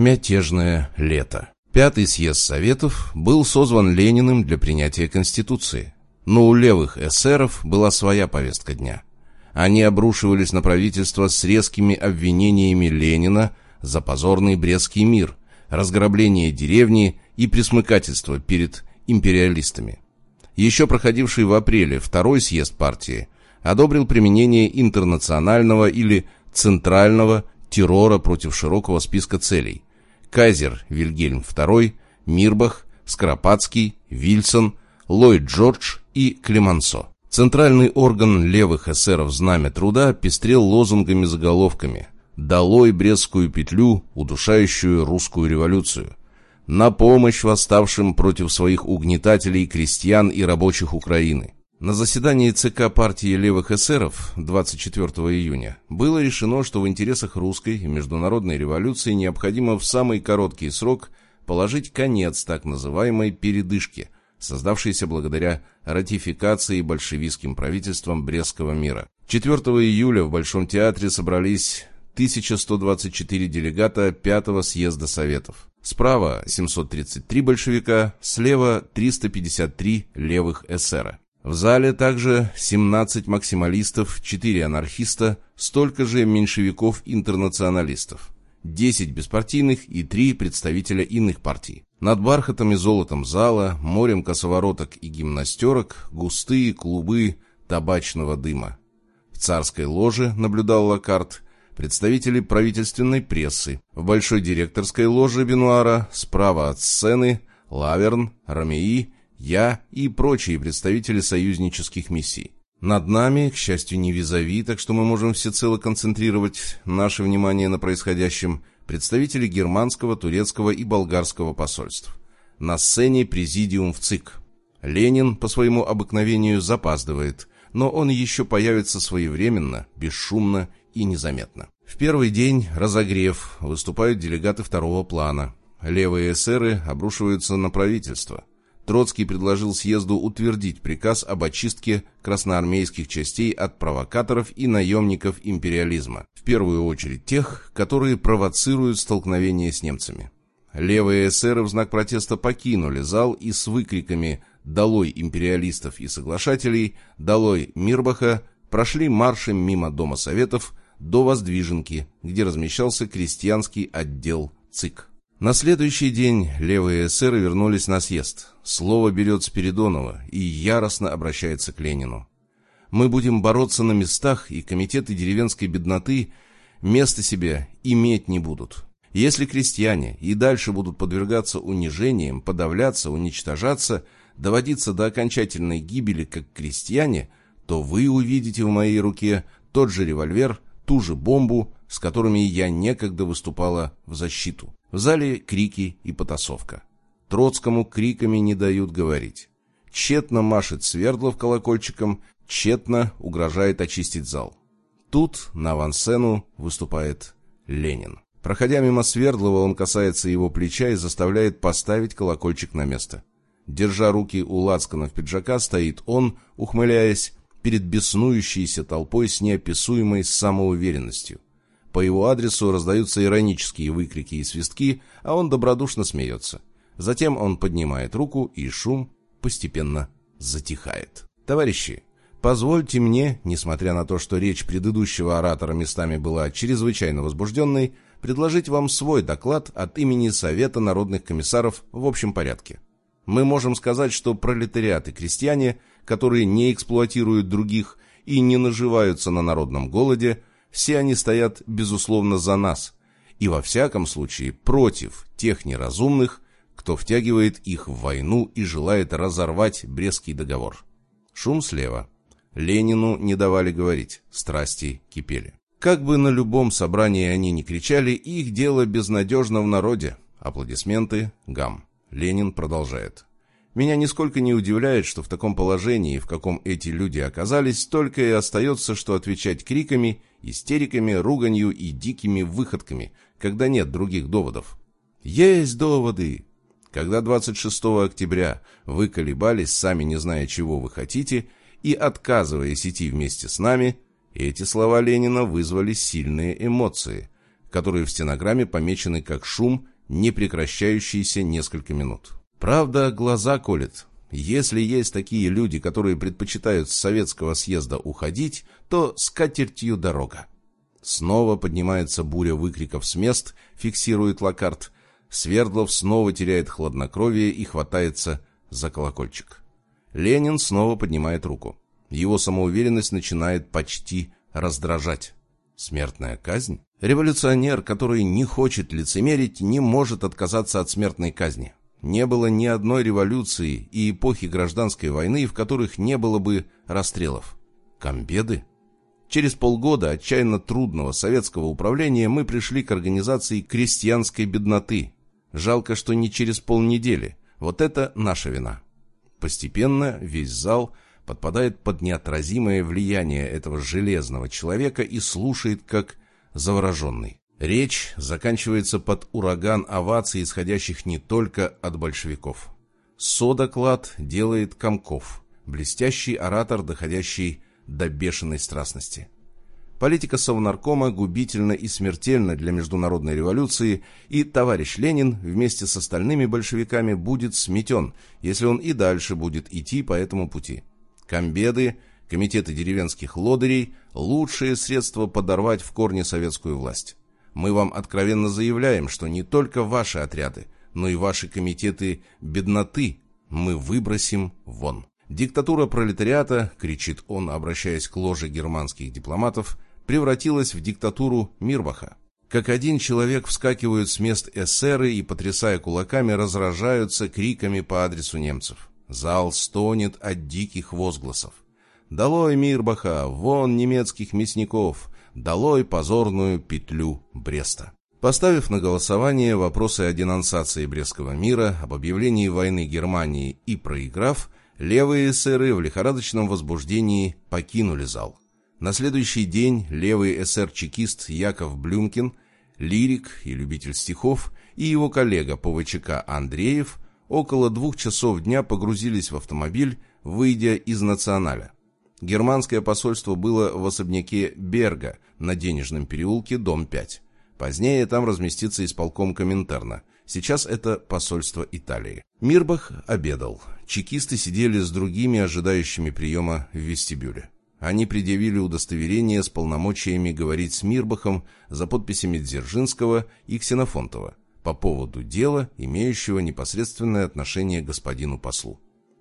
Мятежное лето. Пятый съезд Советов был созван Лениным для принятия Конституции. Но у левых эсеров была своя повестка дня. Они обрушивались на правительство с резкими обвинениями Ленина за позорный Брестский мир, разграбление деревни и присмыкательство перед империалистами. Еще проходивший в апреле второй съезд партии одобрил применение интернационального или центрального террора против широкого списка целей. Кайзер Вильгельм II, Мирбах, Скоропадский, Вильсон, Ллойд Джордж и Клемансо. Центральный орган левых эсеров «Знамя труда» пестрел лозунгами-заголовками «Долой Брестскую петлю, удушающую русскую революцию», «На помощь восставшим против своих угнетателей крестьян и рабочих Украины», на заседании ЦК партии левых эсеров 24 июня было решено, что в интересах русской и международной революции необходимо в самый короткий срок положить конец так называемой «передышке», создавшейся благодаря ратификации большевистским правительством Брестского мира. 4 июля в Большом театре собрались 1124 делегата Пятого съезда Советов. Справа 733 большевика, слева 353 левых эсера. В зале также 17 максималистов, 4 анархиста, столько же меньшевиков-интернационалистов, 10 беспартийных и 3 представителя иных партий. Над бархатом и золотом зала, морем косовороток и гимнастерок, густые клубы табачного дыма. В царской ложе, наблюдал Лакарт, представители правительственной прессы. В большой директорской ложе Бенуара, справа от сцены, Лаверн, Ромеи я и прочие представители союзнических миссий. Над нами, к счастью, не визави, так что мы можем всецело концентрировать наше внимание на происходящем, представители германского, турецкого и болгарского посольств. На сцене президиум в ЦИК. Ленин по своему обыкновению запаздывает, но он еще появится своевременно, бесшумно и незаметно. В первый день, разогрев, выступают делегаты второго плана. Левые эсеры обрушиваются на правительство. Троцкий предложил съезду утвердить приказ об очистке красноармейских частей от провокаторов и наемников империализма, в первую очередь тех, которые провоцируют столкновение с немцами. Левые эсеры в знак протеста покинули зал и с выкриками «Долой империалистов и соглашателей! Долой Мирбаха!» прошли маршем мимо Дома Советов до Воздвиженки, где размещался крестьянский отдел ЦИК. На следующий день левые эсеры вернулись на съезд. Слово берет Спиридонова и яростно обращается к Ленину. Мы будем бороться на местах, и комитеты деревенской бедноты места себе иметь не будут. Если крестьяне и дальше будут подвергаться унижениям, подавляться, уничтожаться, доводиться до окончательной гибели как крестьяне, то вы увидите в моей руке тот же револьвер, ту же бомбу, с которыми я некогда выступала в защиту. В зале крики и потасовка. Троцкому криками не дают говорить. Тщетно машет Свердлов колокольчиком, тщетно угрожает очистить зал. Тут на авансцену выступает Ленин. Проходя мимо Свердлова, он касается его плеча и заставляет поставить колокольчик на место. Держа руки у лацканов пиджака, стоит он, ухмыляясь, перед беснующейся толпой с неописуемой самоуверенностью. По его адресу раздаются иронические выкрики и свистки, а он добродушно смеется. Затем он поднимает руку, и шум постепенно затихает. Товарищи, позвольте мне, несмотря на то, что речь предыдущего оратора местами была чрезвычайно возбужденной, предложить вам свой доклад от имени Совета народных комиссаров в общем порядке. Мы можем сказать, что пролетариат и крестьяне, которые не эксплуатируют других и не наживаются на народном голоде, все они стоят, безусловно, за нас, и во всяком случае против тех неразумных, кто втягивает их в войну и желает разорвать Брестский договор. Шум слева. Ленину не давали говорить, страсти кипели. Как бы на любом собрании они ни кричали, их дело безнадежно в народе. Аплодисменты, гам. Ленин продолжает. Меня нисколько не удивляет, что в таком положении, в каком эти люди оказались, только и остается, что отвечать криками, истериками, руганью и дикими выходками, когда нет других доводов. Есть доводы! Когда 26 октября вы колебались, сами не зная, чего вы хотите, и отказываясь идти вместе с нами, эти слова Ленина вызвали сильные эмоции. которые в стенограмме помечены как шум, не прекращающийся несколько минут. Правда, глаза колет. Если есть такие люди, которые предпочитают с советского съезда уходить, то с катертью дорога. Снова поднимается буря выкриков с мест, фиксирует Локарт. Свердлов снова теряет хладнокровие и хватается за колокольчик. Ленин снова поднимает руку. Его самоуверенность начинает почти раздражать. Смертная казнь? Революционер, который не хочет лицемерить, не может отказаться от смертной казни. Не было ни одной революции и эпохи гражданской войны, в которых не было бы расстрелов. Комбеды? Через полгода отчаянно трудного советского управления мы пришли к организации крестьянской бедноты. Жалко, что не через полнедели. Вот это наша вина. Постепенно весь зал подпадает под неотразимое влияние этого железного человека и слушает как завороженный. Речь заканчивается под ураган оваций, исходящих не только от большевиков. Содоклад делает Комков, блестящий оратор, доходящий до бешеной страстности. Политика Совнаркома губительна и смертельна для международной революции, и товарищ Ленин вместе с остальными большевиками будет сметен, если он и дальше будет идти по этому пути. Комбеды, комитеты деревенских лодырей – лучшие средства подорвать в корне советскую власть. Мы вам откровенно заявляем, что не только ваши отряды, но и ваши комитеты бедноты мы выбросим вон. Диктатура пролетариата, кричит он, обращаясь к ложе германских дипломатов, превратилась в диктатуру Мирбаха. Как один человек вскакивают с мест эсеры и, потрясая кулаками, разражаются криками по адресу немцев. Зал стонет от диких возгласов. «Долой Мирбаха! Вон немецких мясников! Долой позорную петлю Бреста!» Поставив на голосование вопросы о денонсации Брестского мира, об объявлении войны Германии и проиграв, Левые эсеры в лихорадочном возбуждении покинули зал. На следующий день левый эсер-чекист Яков Блюмкин, лирик и любитель стихов, и его коллега по ВЧК Андреев около двух часов дня погрузились в автомобиль, выйдя из Националя. Германское посольство было в особняке Берга на Денежном переулке, дом 5. Позднее там разместится исполком Коминтерна. Сейчас это посольство Италии. Мирбах обедал. Чекисты сидели с другими ожидающими приема в вестибюле. Они предъявили удостоверение с полномочиями говорить с Мирбахом за подписями Дзержинского и Ксенофонтова по поводу дела, имеющего непосредственное отношение к господину послу.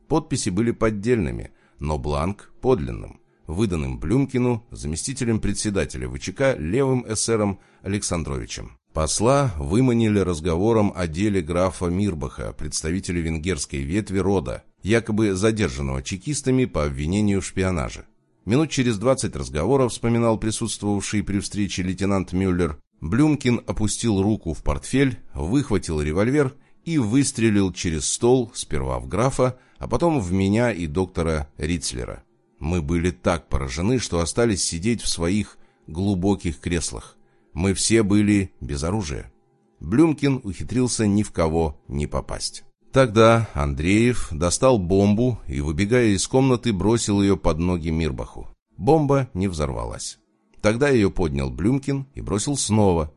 Подписи были поддельными, но бланк – подлинным, выданным Блюмкину, заместителем председателя ВЧК, левым эсером Александровичем. Посла выманили разговором о деле графа Мирбаха, представителя венгерской ветви рода, якобы задержанного чекистами по обвинению в шпионаже. Минут через 20 разговоров, вспоминал присутствовавший при встрече лейтенант Мюллер, Блюмкин опустил руку в портфель, выхватил револьвер и выстрелил через стол сперва в графа, а потом в меня и доктора Рицлера. Мы были так поражены, что остались сидеть в своих глубоких креслах. Мы все были без оружия. Блюмкин ухитрился ни в кого не попасть. Тогда Андреев достал бомбу и, выбегая из комнаты, бросил ее под ноги Мирбаху. Бомба не взорвалась. Тогда ее поднял Блюмкин и бросил снова.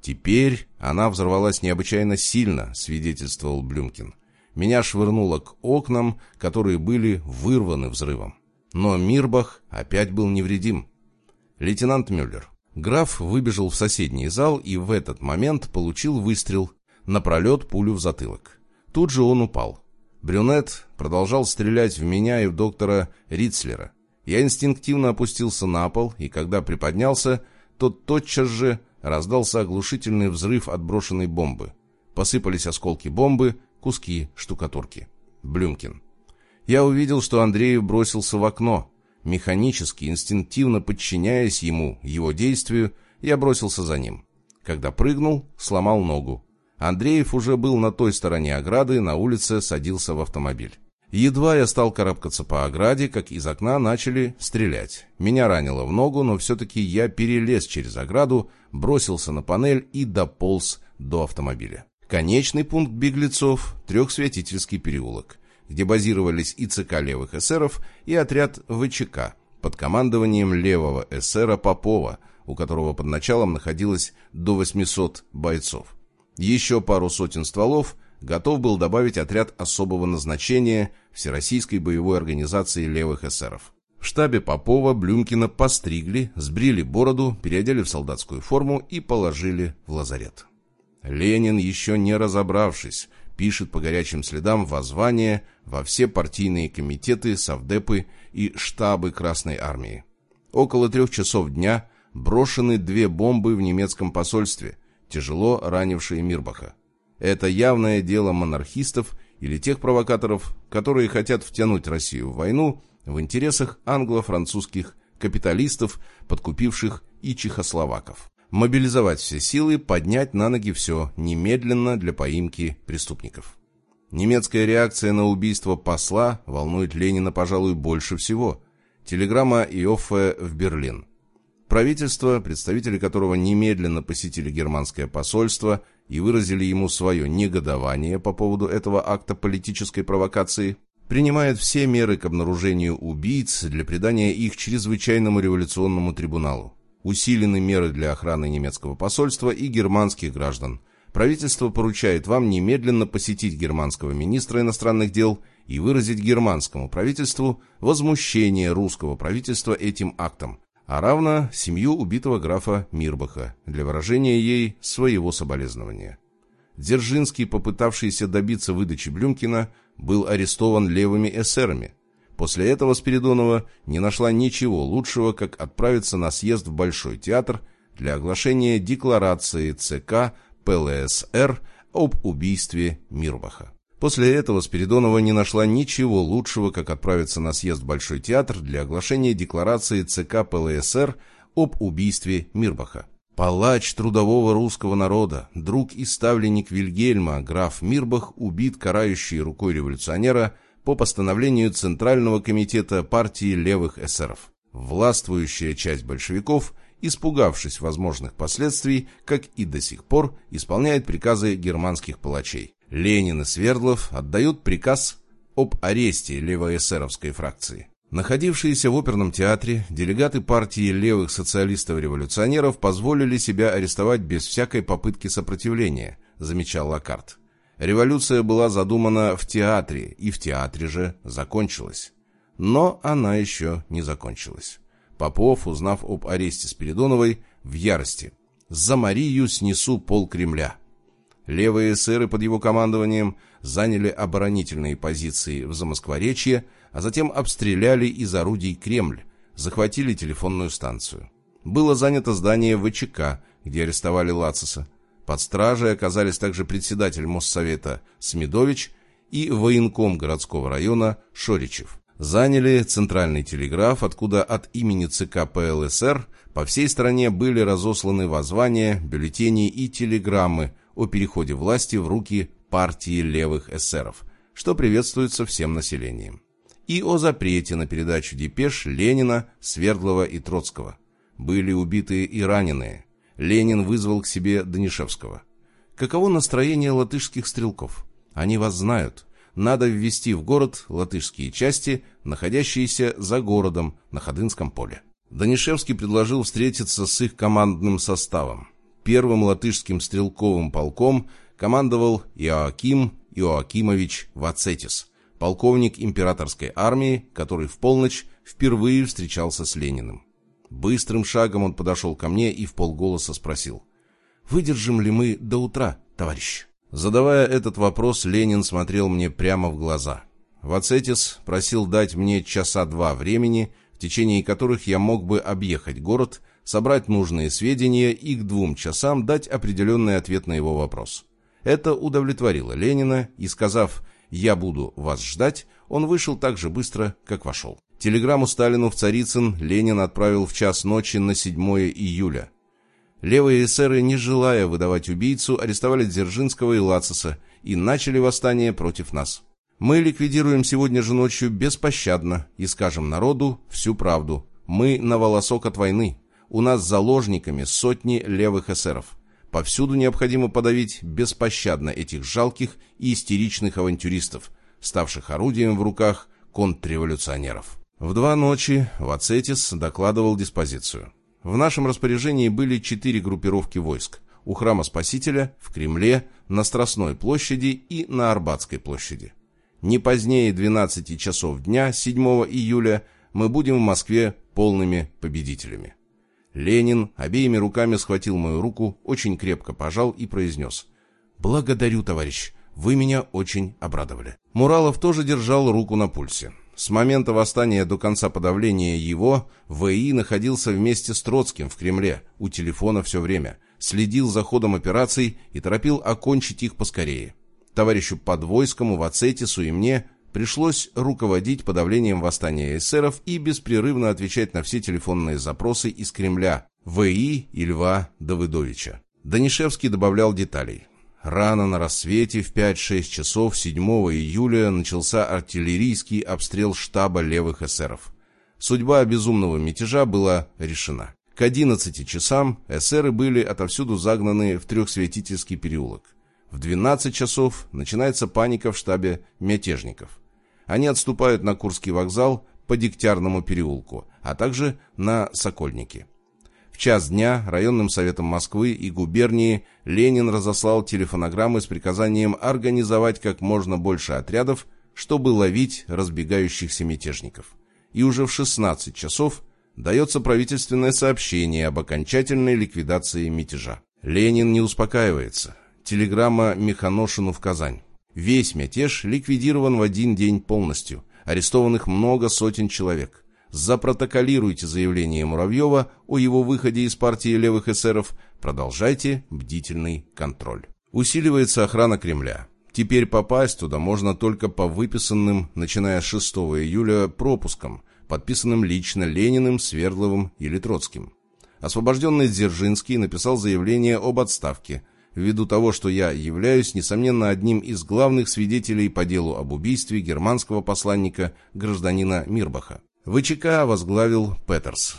Теперь она взорвалась необычайно сильно, свидетельствовал Блюмкин. Меня швырнуло к окнам, которые были вырваны взрывом. Но Мирбах опять был невредим. Лейтенант Мюллер, Граф выбежал в соседний зал и в этот момент получил выстрел, напролет пулю в затылок. Тут же он упал. Брюнет продолжал стрелять в меня и в доктора Рицлера. Я инстинктивно опустился на пол, и когда приподнялся, то тотчас же раздался оглушительный взрыв от брошенной бомбы. Посыпались осколки бомбы, куски штукатурки. Блюмкин. Я увидел, что Андреев бросился в окно. Механически, инстинктивно подчиняясь ему, его действию, я бросился за ним. Когда прыгнул, сломал ногу. Андреев уже был на той стороне ограды, на улице садился в автомобиль. Едва я стал карабкаться по ограде, как из окна начали стрелять. Меня ранило в ногу, но все-таки я перелез через ограду, бросился на панель и дополз до автомобиля. Конечный пункт беглецов – Трехсвятительский переулок где базировались и ЦК левых эсеров, и отряд ВЧК под командованием левого эсера Попова, у которого под началом находилось до 800 бойцов. Еще пару сотен стволов готов был добавить отряд особого назначения Всероссийской боевой организации левых эсеров. В штабе Попова Блюмкина постригли, сбрили бороду, переодели в солдатскую форму и положили в лазарет. Ленин, еще не разобравшись, пишет по горячим следам воззвание во все партийные комитеты, совдепы и штабы Красной Армии. Около трех часов дня брошены две бомбы в немецком посольстве, тяжело ранившие Мирбаха. Это явное дело монархистов или тех провокаторов, которые хотят втянуть Россию в войну в интересах англо-французских капиталистов, подкупивших и чехословаков. Мобилизовать все силы, поднять на ноги все немедленно для поимки преступников. Немецкая реакция на убийство посла волнует Ленина, пожалуй, больше всего. Телеграмма Иоффе в Берлин. Правительство, представители которого немедленно посетили германское посольство и выразили ему свое негодование по поводу этого акта политической провокации, принимает все меры к обнаружению убийц для предания их чрезвычайному революционному трибуналу. Усилены меры для охраны немецкого посольства и германских граждан. Правительство поручает вам немедленно посетить германского министра иностранных дел и выразить германскому правительству возмущение русского правительства этим актом, а равно семью убитого графа Мирбаха для выражения ей своего соболезнования. Дзержинский, попытавшийся добиться выдачи Блюмкина, был арестован левыми эсерами. После этого Спиридонова не нашла ничего лучшего, как отправиться на съезд в Большой театр для оглашения декларации ЦК ПЛСР об убийстве Мирбаха. После этого Спиридонова не нашла ничего лучшего, как отправиться на съезд в Большой театр для оглашения декларации ЦК ПЛСР об убийстве Мирбаха. Палач трудового русского народа, друг и ставленник Вильгельма, граф Мирбах, убит карающей рукой революционера по постановлению Центрального комитета партии левых эсеров. Властвующая часть большевиков, испугавшись возможных последствий, как и до сих пор, исполняет приказы германских палачей. Ленин и Свердлов отдают приказ об аресте левоэсеровской фракции. Находившиеся в оперном театре, делегаты партии левых социалистов-революционеров позволили себя арестовать без всякой попытки сопротивления, замечал Лакарт. Революция была задумана в театре, и в театре же закончилась. Но она еще не закончилась. Попов, узнав об аресте Спиридоновой, в ярости. «За Марию снесу пол Кремля». Левые эсеры под его командованием заняли оборонительные позиции в Замоскворечье, а затем обстреляли из орудий Кремль, захватили телефонную станцию. Было занято здание ВЧК, где арестовали Лациса. Под стражей оказались также председатель Моссовета Смедович и военком городского района Шоричев. Заняли центральный телеграф, откуда от имени ЦК ПЛСР по всей стране были разосланы воззвания, бюллетени и телеграммы о переходе власти в руки партии левых эсеров, что приветствуется всем населением. И о запрете на передачу депеш Ленина, Свердлова и Троцкого. Были убиты и раненые. Ленин вызвал к себе Данишевского. Каково настроение латышских стрелков? Они вас знают. Надо ввести в город латышские части, находящиеся за городом на Ходынском поле. Данишевский предложил встретиться с их командным составом. Первым латышским стрелковым полком командовал Иоаким Иоакимович Вацетис, полковник императорской армии, который в полночь впервые встречался с Лениным. Быстрым шагом он подошел ко мне и в полголоса спросил, «Выдержим ли мы до утра, товарищ?» Задавая этот вопрос, Ленин смотрел мне прямо в глаза. Вацетис просил дать мне часа два времени, в течение которых я мог бы объехать город собрать нужные сведения и к двум часам дать определенный ответ на его вопрос. Это удовлетворило Ленина, и сказав «Я буду вас ждать», он вышел так же быстро, как вошел. Телеграмму Сталину в Царицын Ленин отправил в час ночи на 7 июля. Левые эсеры, не желая выдавать убийцу, арестовали Дзержинского и Лациса и начали восстание против нас. Мы ликвидируем сегодня же ночью беспощадно и скажем народу всю правду. Мы на волосок от войны. У нас заложниками сотни левых эсеров. Повсюду необходимо подавить беспощадно этих жалких и истеричных авантюристов, ставших орудием в руках контрреволюционеров. В два ночи Вацетис докладывал диспозицию. В нашем распоряжении были четыре группировки войск. У Храма Спасителя, в Кремле, на Страстной площади и на Арбатской площади. Не позднее 12 часов дня 7 июля мы будем в Москве полными победителями. Ленин обеими руками схватил мою руку, очень крепко пожал и произнес «Благодарю, товарищ, вы меня очень обрадовали». Муралов тоже держал руку на пульсе. С момента восстания до конца подавления его ВИ находился вместе с Троцким в Кремле, у телефона все время, следил за ходом операций и торопил окончить их поскорее. Товарищу Подвойскому, Вацетису и мне пришлось руководить подавлением восстания эсеров и беспрерывно отвечать на все телефонные запросы из Кремля, ВИ и Льва Давыдовича. Данишевский добавлял деталей. Рано на рассвете в 5-6 часов 7 июля начался артиллерийский обстрел штаба левых эсеров. Судьба безумного мятежа была решена. К 11 часам эсеры были отовсюду загнаны в трехсветительский переулок. В 12 часов начинается паника в штабе мятежников. Они отступают на Курский вокзал по Дегтярному переулку, а также на Сокольники. В час дня районным советом Москвы и губернии Ленин разослал телефонограммы с приказанием организовать как можно больше отрядов, чтобы ловить разбегающихся мятежников. И уже в 16 часов дается правительственное сообщение об окончательной ликвидации мятежа. Ленин не успокаивается. Телеграмма Механошину в Казань. Весь мятеж ликвидирован в один день полностью. Арестованных много сотен человек запротоколируйте заявление Муравьева о его выходе из партии левых эсеров, продолжайте бдительный контроль. Усиливается охрана Кремля. Теперь попасть туда можно только по выписанным, начиная с 6 июля, пропускам, подписанным лично Лениным, Свердловым или Троцким. Освобожденный Дзержинский написал заявление об отставке, ввиду того, что я являюсь, несомненно, одним из главных свидетелей по делу об убийстве германского посланника гражданина Мирбаха. ВЧК возглавил Петерс.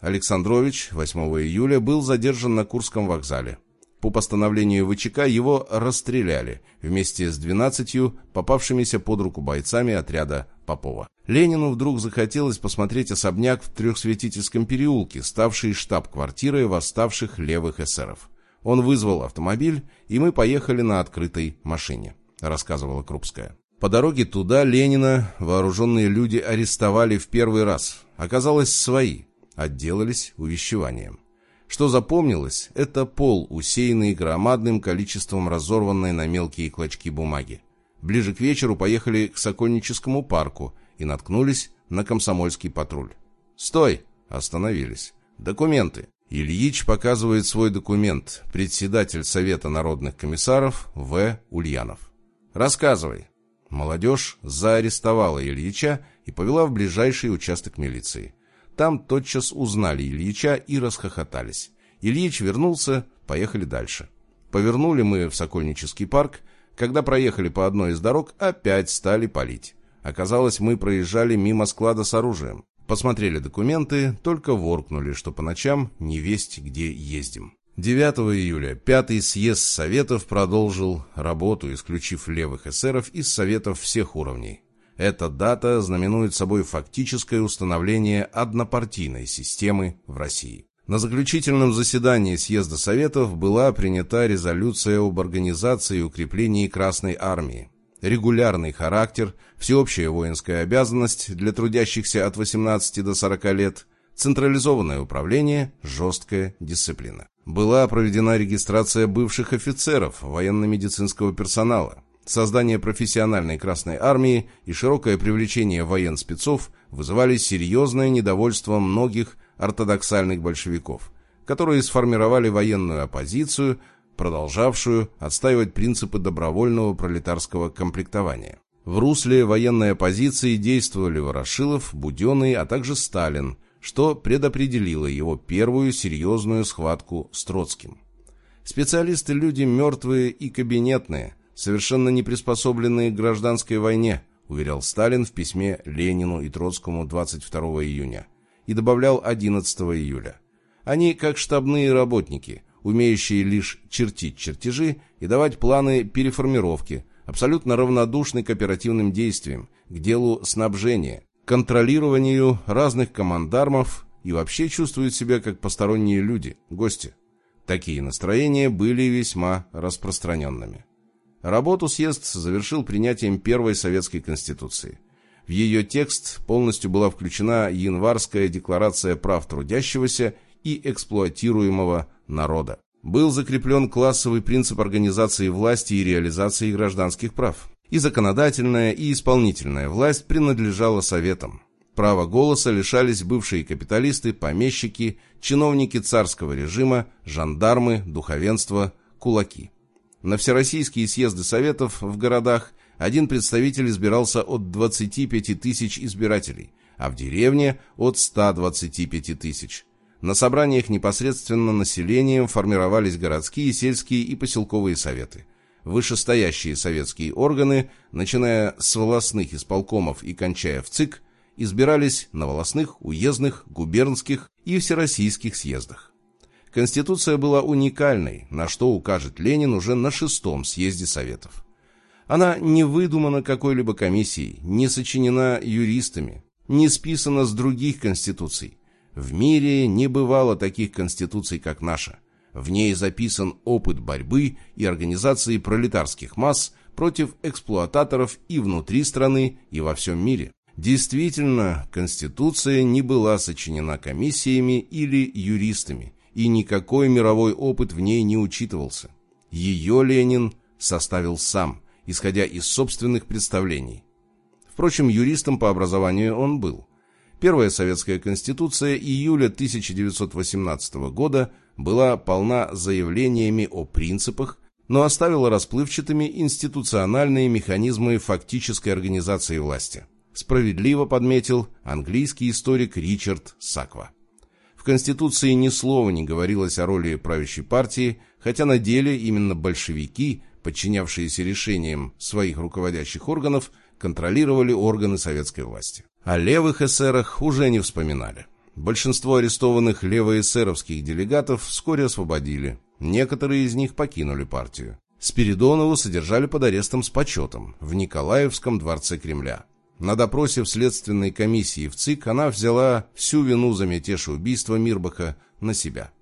Александрович 8 июля был задержан на Курском вокзале. По постановлению ВЧК его расстреляли вместе с 12 попавшимися под руку бойцами отряда Попова. Ленину вдруг захотелось посмотреть особняк в Трехсветительском переулке, ставший штаб-квартирой восставших левых эсеров. Он вызвал автомобиль, и мы поехали на открытой машине, рассказывала Крупская. По дороге туда Ленина вооруженные люди арестовали в первый раз. Оказалось, свои. Отделались увещеванием. Что запомнилось, это пол, усеянный громадным количеством разорванной на мелкие клочки бумаги. Ближе к вечеру поехали к Сокольническому парку и наткнулись на комсомольский патруль. «Стой!» – остановились. «Документы!» Ильич показывает свой документ, председатель Совета народных комиссаров В. Ульянов. «Рассказывай!» Молодежь заарестовала Ильича и повела в ближайший участок милиции. Там тотчас узнали Ильича и расхохотались. Ильич вернулся, поехали дальше. Повернули мы в Сокольнический парк. Когда проехали по одной из дорог, опять стали палить. Оказалось, мы проезжали мимо склада с оружием. Посмотрели документы, только воркнули, что по ночам не весть, где ездим. 9 июля Пятый съезд Советов продолжил работу, исключив левых эсеров из Советов всех уровней. Эта дата знаменует собой фактическое установление однопартийной системы в России. На заключительном заседании съезда Советов была принята резолюция об организации и укреплении Красной Армии. Регулярный характер, всеобщая воинская обязанность для трудящихся от 18 до 40 лет, централизованное управление, жесткая дисциплина была проведена регистрация бывших офицеров военно-медицинского персонала. Создание профессиональной Красной Армии и широкое привлечение военспецов вызывали серьезное недовольство многих ортодоксальных большевиков, которые сформировали военную оппозицию, продолжавшую отстаивать принципы добровольного пролетарского комплектования. В русле военной оппозиции действовали Ворошилов, Буденный, а также Сталин – что предопределило его первую серьезную схватку с Троцким. Специалисты – люди мертвые и кабинетные, совершенно не приспособленные к гражданской войне, уверял Сталин в письме Ленину и Троцкому 22 июня и добавлял 11 июля. Они как штабные работники, умеющие лишь чертить чертежи и давать планы переформировки, абсолютно равнодушны к оперативным действиям, к делу снабжения, контролированию разных командармов и вообще чувствуют себя как посторонние люди, гости. Такие настроения были весьма распространенными. Работу съезд завершил принятием первой советской конституции. В ее текст полностью была включена январская декларация прав трудящегося и эксплуатируемого народа. Был закреплен классовый принцип организации власти и реализации гражданских прав. И законодательная, и исполнительная власть принадлежала советам. Права голоса лишались бывшие капиталисты, помещики, чиновники царского режима, жандармы, духовенство, кулаки. На всероссийские съезды советов в городах один представитель избирался от 25 тысяч избирателей, а в деревне от 125 тысяч. На собраниях непосредственно населением формировались городские, сельские и поселковые советы. Вышестоящие советские органы, начиная с волостных исполкомов и кончая в ЦИК, избирались на волостных, уездных, губернских и всероссийских съездах. Конституция была уникальной, на что укажет Ленин уже на шестом съезде Советов. Она не выдумана какой-либо комиссией, не сочинена юристами, не списана с других конституций. В мире не бывало таких конституций, как наша. В ней записан опыт борьбы и организации пролетарских масс против эксплуататоров и внутри страны, и во всем мире. Действительно, Конституция не была сочинена комиссиями или юристами, и никакой мировой опыт в ней не учитывался. Ее Ленин составил сам, исходя из собственных представлений. Впрочем, юристом по образованию он был. Первая советская конституция июля 1918 года была полна заявлениями о принципах, но оставила расплывчатыми институциональные механизмы фактической организации власти. Справедливо подметил английский историк Ричард Саква. В Конституции ни слова не говорилось о роли правящей партии, хотя на деле именно большевики, подчинявшиеся решениям своих руководящих органов, контролировали органы советской власти. О левых эсерах уже не вспоминали. Большинство арестованных левоэсеровских делегатов вскоре освободили. Некоторые из них покинули партию. Спиридонову содержали под арестом с почетом в Николаевском дворце Кремля. На допросе в следственной комиссии в ЦИК она взяла всю вину за мятеж и убийство Мирбаха на себя.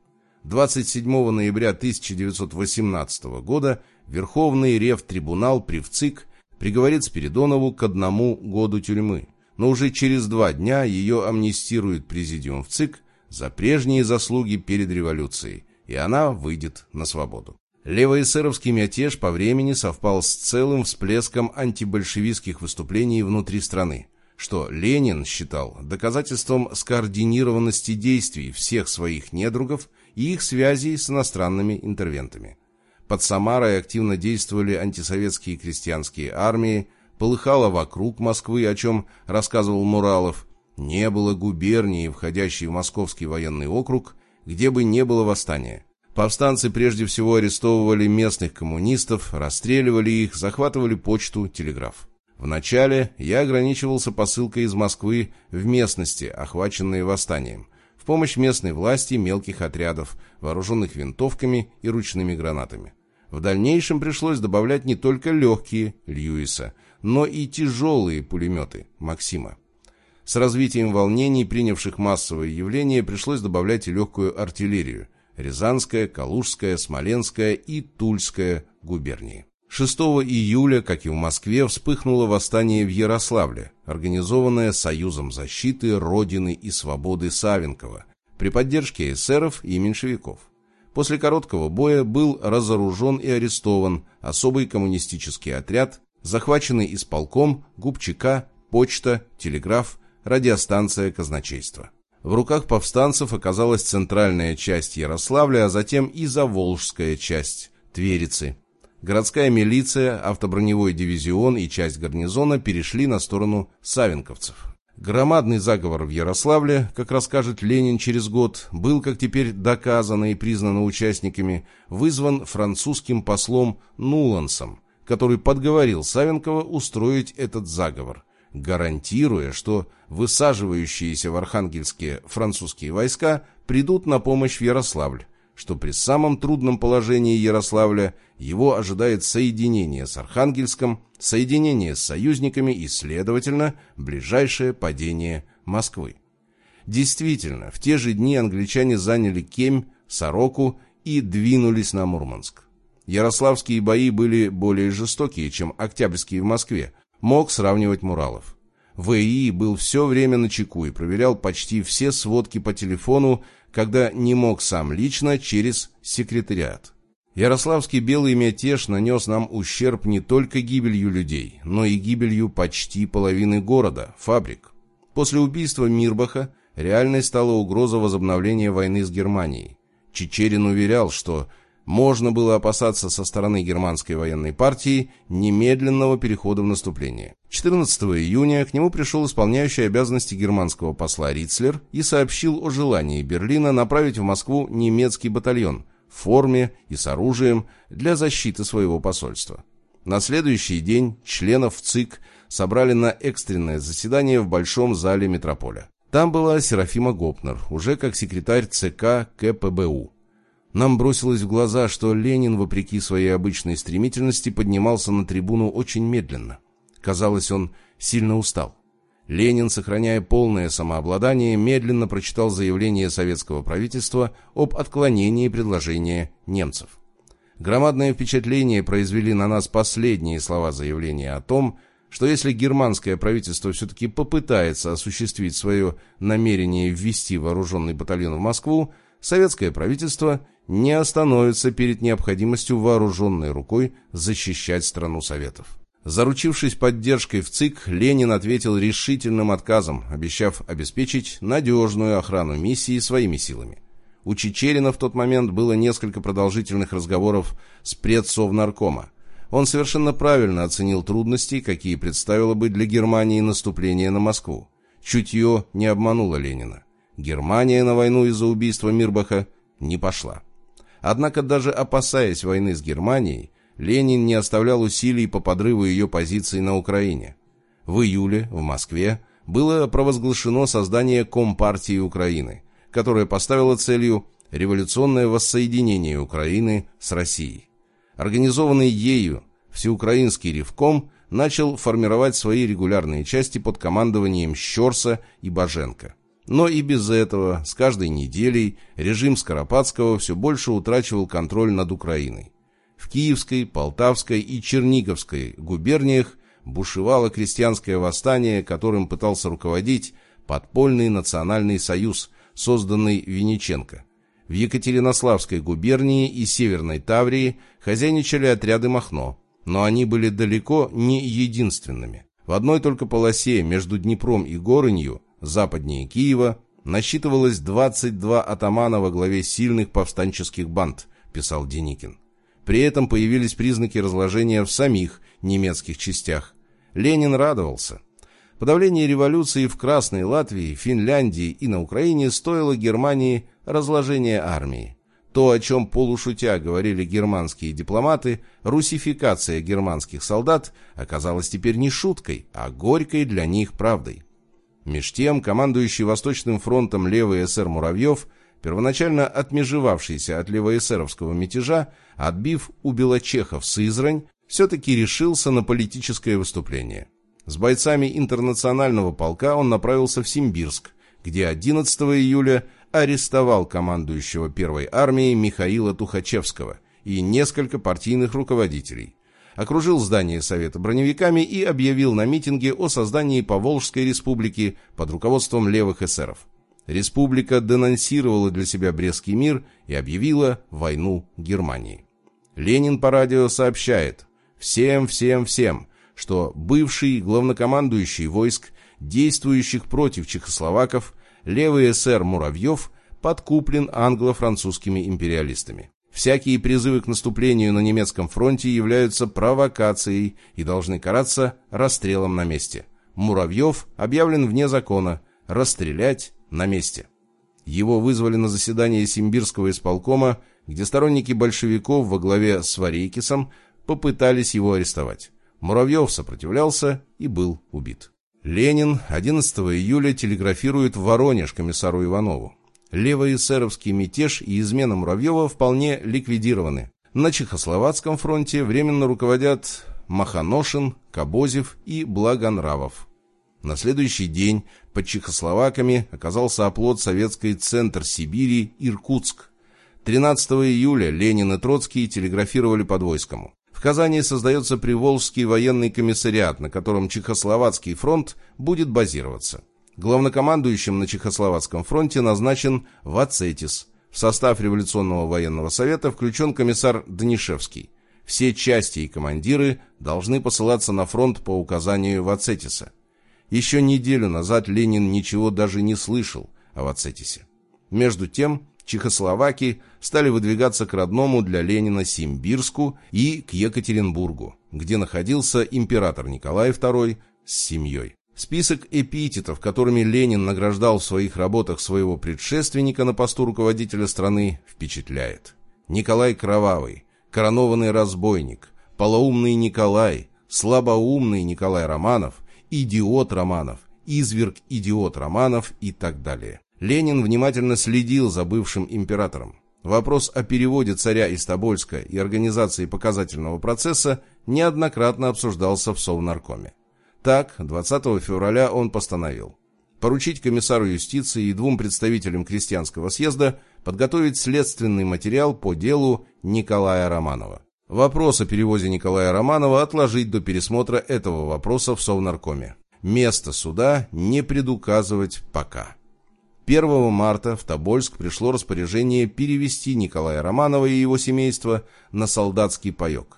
27 ноября 1918 года Верховный Ревтрибунал при ВЦИК приговорит Спиридонову к одному году тюрьмы, но уже через два дня ее амнистирует президиум в ЦИК за прежние заслуги перед революцией, и она выйдет на свободу. Левоэсеровский мятеж по времени совпал с целым всплеском антибольшевистских выступлений внутри страны, что Ленин считал доказательством скоординированности действий всех своих недругов и их связей с иностранными интервентами. Под Самарой активно действовали антисоветские крестьянские армии, полыхало вокруг Москвы, о чем рассказывал Муралов. Не было губернии, входящей в Московский военный округ, где бы не было восстания. Повстанцы прежде всего арестовывали местных коммунистов, расстреливали их, захватывали почту, телеграф. Вначале я ограничивался посылкой из Москвы в местности, охваченные восстанием, в помощь местной власти мелких отрядов, вооруженных винтовками и ручными гранатами. В дальнейшем пришлось добавлять не только легкие Льюиса, но и тяжелые пулеметы Максима. С развитием волнений, принявших массовое явление, пришлось добавлять и легкую артиллерию – Рязанская, Калужская, Смоленская и Тульская губернии. 6 июля, как и в Москве, вспыхнуло восстание в Ярославле, организованное Союзом защиты Родины и Свободы Савенкова при поддержке эсеров и меньшевиков. После короткого боя был разоружен и арестован особый коммунистический отряд, захваченный исполком, губчака, почта, телеграф, радиостанция казначейства. В руках повстанцев оказалась центральная часть Ярославля, а затем и Заволжская часть Тверицы. Городская милиция, автоброневой дивизион и часть гарнизона перешли на сторону савенковцев. Громадный заговор в Ярославле, как расскажет Ленин через год, был, как теперь доказано и признано участниками, вызван французским послом Нулансом, который подговорил Савенкова устроить этот заговор гарантируя, что высаживающиеся в Архангельске французские войска придут на помощь в Ярославль, что при самом трудном положении Ярославля его ожидает соединение с Архангельском, соединение с союзниками и, следовательно, ближайшее падение Москвы. Действительно, в те же дни англичане заняли Кемь, Сороку и двинулись на Мурманск. Ярославские бои были более жестокие, чем октябрьские в Москве, мог сравнивать Муралов. ВИИ был все время на чеку и проверял почти все сводки по телефону, когда не мог сам лично через секретариат. Ярославский белый мятеж нанес нам ущерб не только гибелью людей, но и гибелью почти половины города, фабрик. После убийства Мирбаха реальной стала угроза возобновления войны с Германией. Чечерин уверял, что можно было опасаться со стороны германской военной партии немедленного перехода в наступление. 14 июня к нему пришел исполняющий обязанности германского посла Рицлер и сообщил о желании Берлина направить в Москву немецкий батальон в форме и с оружием для защиты своего посольства. На следующий день членов ЦИК собрали на экстренное заседание в Большом зале метрополя. Там была Серафима Гопнер, уже как секретарь ЦК КПБУ. Нам бросилось в глаза, что Ленин, вопреки своей обычной стремительности, поднимался на трибуну очень медленно. Казалось, он сильно устал. Ленин, сохраняя полное самообладание, медленно прочитал заявление советского правительства об отклонении предложения немцев. Громадное впечатление произвели на нас последние слова заявления о том, что если германское правительство все-таки попытается осуществить свое намерение ввести вооруженный батальон в Москву, советское правительство не остановится перед необходимостью вооруженной рукой защищать страну Советов. Заручившись поддержкой в ЦИК, Ленин ответил решительным отказом, обещав обеспечить надежную охрану миссии своими силами. У Чечерина в тот момент было несколько продолжительных разговоров с предсовнаркома. Он совершенно правильно оценил трудности, какие представило бы для Германии наступление на Москву. Чутье не обмануло Ленина. Германия на войну из-за убийства Мирбаха не пошла. Однако даже опасаясь войны с Германией, Ленин не оставлял усилий по подрыву ее позиций на Украине. В июле в Москве было провозглашено создание Компартии Украины, которая поставила целью революционное воссоединение Украины с Россией. Организованный ею Всеукраинский Ревком начал формировать свои регулярные части под командованием Щерса и Баженко. Но и без этого, с каждой неделей, режим Скоропадского все больше утрачивал контроль над Украиной. В Киевской, Полтавской и Черниговской губерниях бушевало крестьянское восстание, которым пытался руководить подпольный национальный союз, созданный Винниченко. В Екатеринославской губернии и Северной Таврии хозяйничали отряды Махно, но они были далеко не единственными. В одной только полосе между Днепром и Горынью западнее Киева, насчитывалось 22 атамана во главе сильных повстанческих банд, писал Деникин. При этом появились признаки разложения в самих немецких частях. Ленин радовался. Подавление революции в Красной Латвии, Финляндии и на Украине стоило Германии разложения армии. То, о чем полушутя говорили германские дипломаты, русификация германских солдат, оказалась теперь не шуткой, а горькой для них правдой. Меж тем, командующий Восточным фронтом левый эсер Муравьев, первоначально отмежевавшийся от левоэсеровского мятежа, отбив у Белочехов Сызрань, все-таки решился на политическое выступление. С бойцами интернационального полка он направился в Симбирск, где 11 июля арестовал командующего первой армией Михаила Тухачевского и несколько партийных руководителей окружил здание Совета броневиками и объявил на митинге о создании Поволжской республики под руководством левых эсеров. Республика денонсировала для себя Брестский мир и объявила войну Германии. Ленин по радио сообщает «Всем, всем, всем», что бывший главнокомандующий войск, действующих против чехословаков, левый эсер Муравьев подкуплен англо-французскими империалистами. Всякие призывы к наступлению на немецком фронте являются провокацией и должны караться расстрелом на месте. Муравьев объявлен вне закона, расстрелять на месте. Его вызвали на заседание Симбирского исполкома, где сторонники большевиков во главе с Варейкисом попытались его арестовать. Муравьев сопротивлялся и был убит. Ленин 11 июля телеграфирует в Воронеж комиссару Иванову. Левоэсеровский мятеж и измена Муравьева вполне ликвидированы. На Чехословацком фронте временно руководят Маханошин, Кобозев и Благонравов. На следующий день под чехословаками оказался оплот советской «Центр Сибири» Иркутск. 13 июля Ленин и Троцкий телеграфировали под войскому. В Казани создается Приволжский военный комиссариат, на котором Чехословацкий фронт будет базироваться. Главнокомандующим на Чехословацком фронте назначен Вацетис. В состав Революционного военного совета включен комиссар Данишевский. Все части и командиры должны посылаться на фронт по указанию Вацетиса. Еще неделю назад Ленин ничего даже не слышал о Вацетисе. Между тем, чехословаки стали выдвигаться к родному для Ленина Симбирску и к Екатеринбургу, где находился император Николай II с семьей. Список эпитетов, которыми Ленин награждал в своих работах своего предшественника на посту руководителя страны, впечатляет. Николай Кровавый, коронованный разбойник, полоумный Николай, слабоумный Николай Романов, идиот Романов, изверг-идиот Романов и так далее. Ленин внимательно следил за бывшим императором. Вопрос о переводе царя из Тобольска и организации показательного процесса неоднократно обсуждался в Совнаркоме. Так, 20 февраля он постановил поручить комиссару юстиции и двум представителям крестьянского съезда подготовить следственный материал по делу Николая Романова. Вопрос о перевозе Николая Романова отложить до пересмотра этого вопроса в Совнаркоме. Место суда не предуказывать пока. 1 марта в Тобольск пришло распоряжение перевести Николая Романова и его семейство на солдатский паек.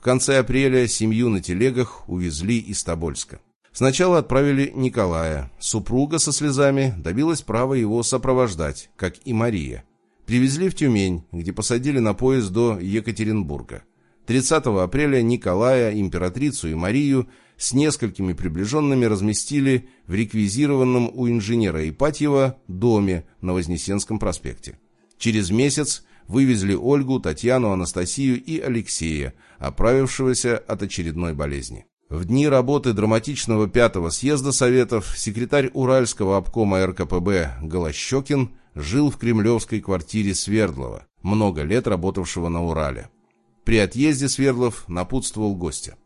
В конце апреля семью на телегах увезли из Тобольска. Сначала отправили Николая. Супруга со слезами добилась права его сопровождать, как и Мария. Привезли в Тюмень, где посадили на поезд до Екатеринбурга. 30 апреля Николая, императрицу и Марию с несколькими приближенными разместили в реквизированном у инженера Ипатьева доме на Вознесенском проспекте. Через месяц вывезли Ольгу, Татьяну, Анастасию и Алексея, оправившегося от очередной болезни. В дни работы драматичного пятого съезда Советов секретарь Уральского обкома РКПБ Голощекин жил в кремлевской квартире Свердлова, много лет работавшего на Урале. При отъезде Свердлов напутствовал гостя.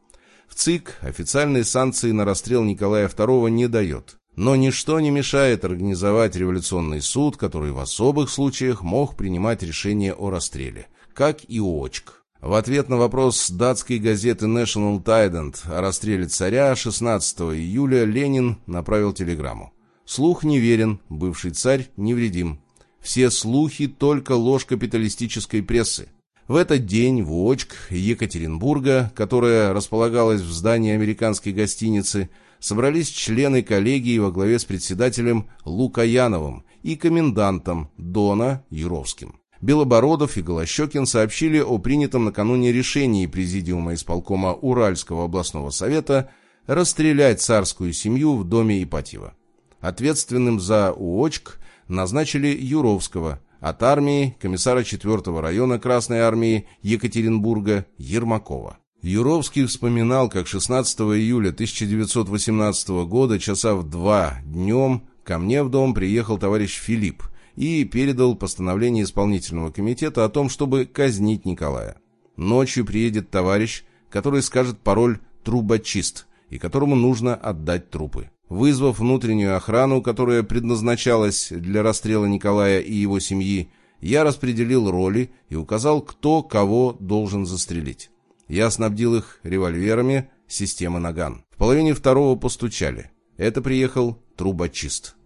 В ЦИК официальные санкции на расстрел Николая II не дает. Но ничто не мешает организовать революционный суд, который в особых случаях мог принимать решение о расстреле, как и ОЧК. В ответ на вопрос датской газеты National Tident о расстреле царя 16 июля Ленин направил телеграмму. Слух неверен, бывший царь невредим. Все слухи только ложь капиталистической прессы. В этот день в ОЧК Екатеринбурга, которая располагалась в здании американской гостиницы, собрались члены коллегии во главе с председателем Лукаяновым и комендантом Дона Юровским. Белобородов и Голощекин сообщили о принятом накануне решении Президиума исполкома Уральского областного совета расстрелять царскую семью в доме Ипатьева. Ответственным за УОЧК назначили Юровского, от армии комиссара 4 района Красной армии Екатеринбурга Ермакова. Юровский вспоминал, как 16 июля 1918 года часа в два днем ко мне в дом приехал товарищ Филипп и передал постановление исполнительного комитета о том, чтобы казнить Николая. Ночью приедет товарищ, который скажет пароль «трубочист» и которому нужно отдать трупы. Вызвав внутреннюю охрану, которая предназначалась для расстрела Николая и его семьи, я распределил роли и указал, кто кого должен застрелить. Я снабдил их револьверами системы «Наган». В половине второго постучали. Это приехал трубочист.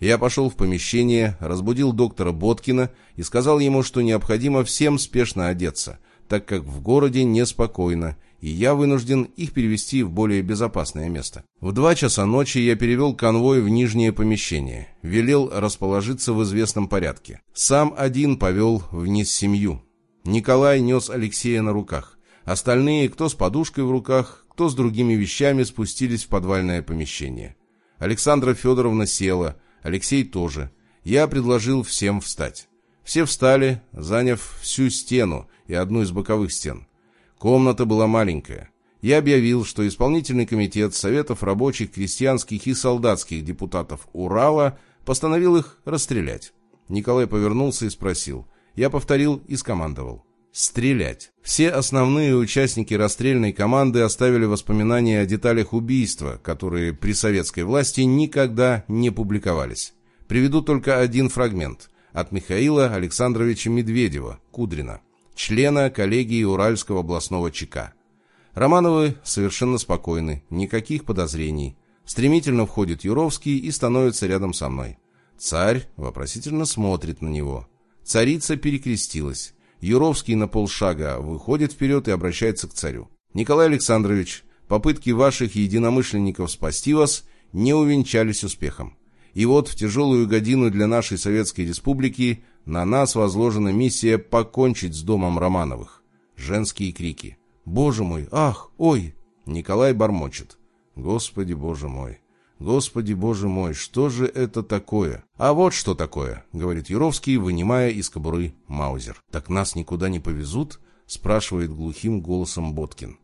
Я пошел в помещение, разбудил доктора Боткина и сказал ему, что необходимо всем спешно одеться, так как в городе неспокойно, и я вынужден их перевести в более безопасное место. В два часа ночи я перевел конвой в нижнее помещение, велел расположиться в известном порядке. Сам один повел вниз семью. Николай нес Алексея на руках. Остальные, кто с подушкой в руках, кто с другими вещами, спустились в подвальное помещение. Александра Федоровна села, Алексей тоже. Я предложил всем встать. Все встали, заняв всю стену и одну из боковых стен. Комната была маленькая. Я объявил, что исполнительный комитет Советов рабочих, крестьянских и солдатских депутатов Урала постановил их расстрелять. Николай повернулся и спросил. Я повторил и скомандовал. Стрелять. Все основные участники расстрельной команды оставили воспоминания о деталях убийства, которые при советской власти никогда не публиковались. Приведу только один фрагмент от Михаила Александровича Медведева, Кудрина, члена коллегии Уральского областного ЧК. Романовы совершенно спокойны, никаких подозрений. Стремительно входит Юровский и становится рядом со мной. Царь вопросительно смотрит на него. Царица перекрестилась. Юровский на полшага выходит вперед и обращается к царю. «Николай Александрович, попытки ваших единомышленников спасти вас не увенчались успехом. И вот в тяжелую годину для нашей Советской Республики на нас возложена миссия покончить с домом Романовых. Женские крики. «Боже мой! Ах! Ой!» Николай бормочет. «Господи, Боже мой! Господи, Боже мой! Что же это такое?» «А вот что такое!» — говорит Юровский, вынимая из кобуры Маузер. «Так нас никуда не повезут?» — спрашивает глухим голосом Боткин.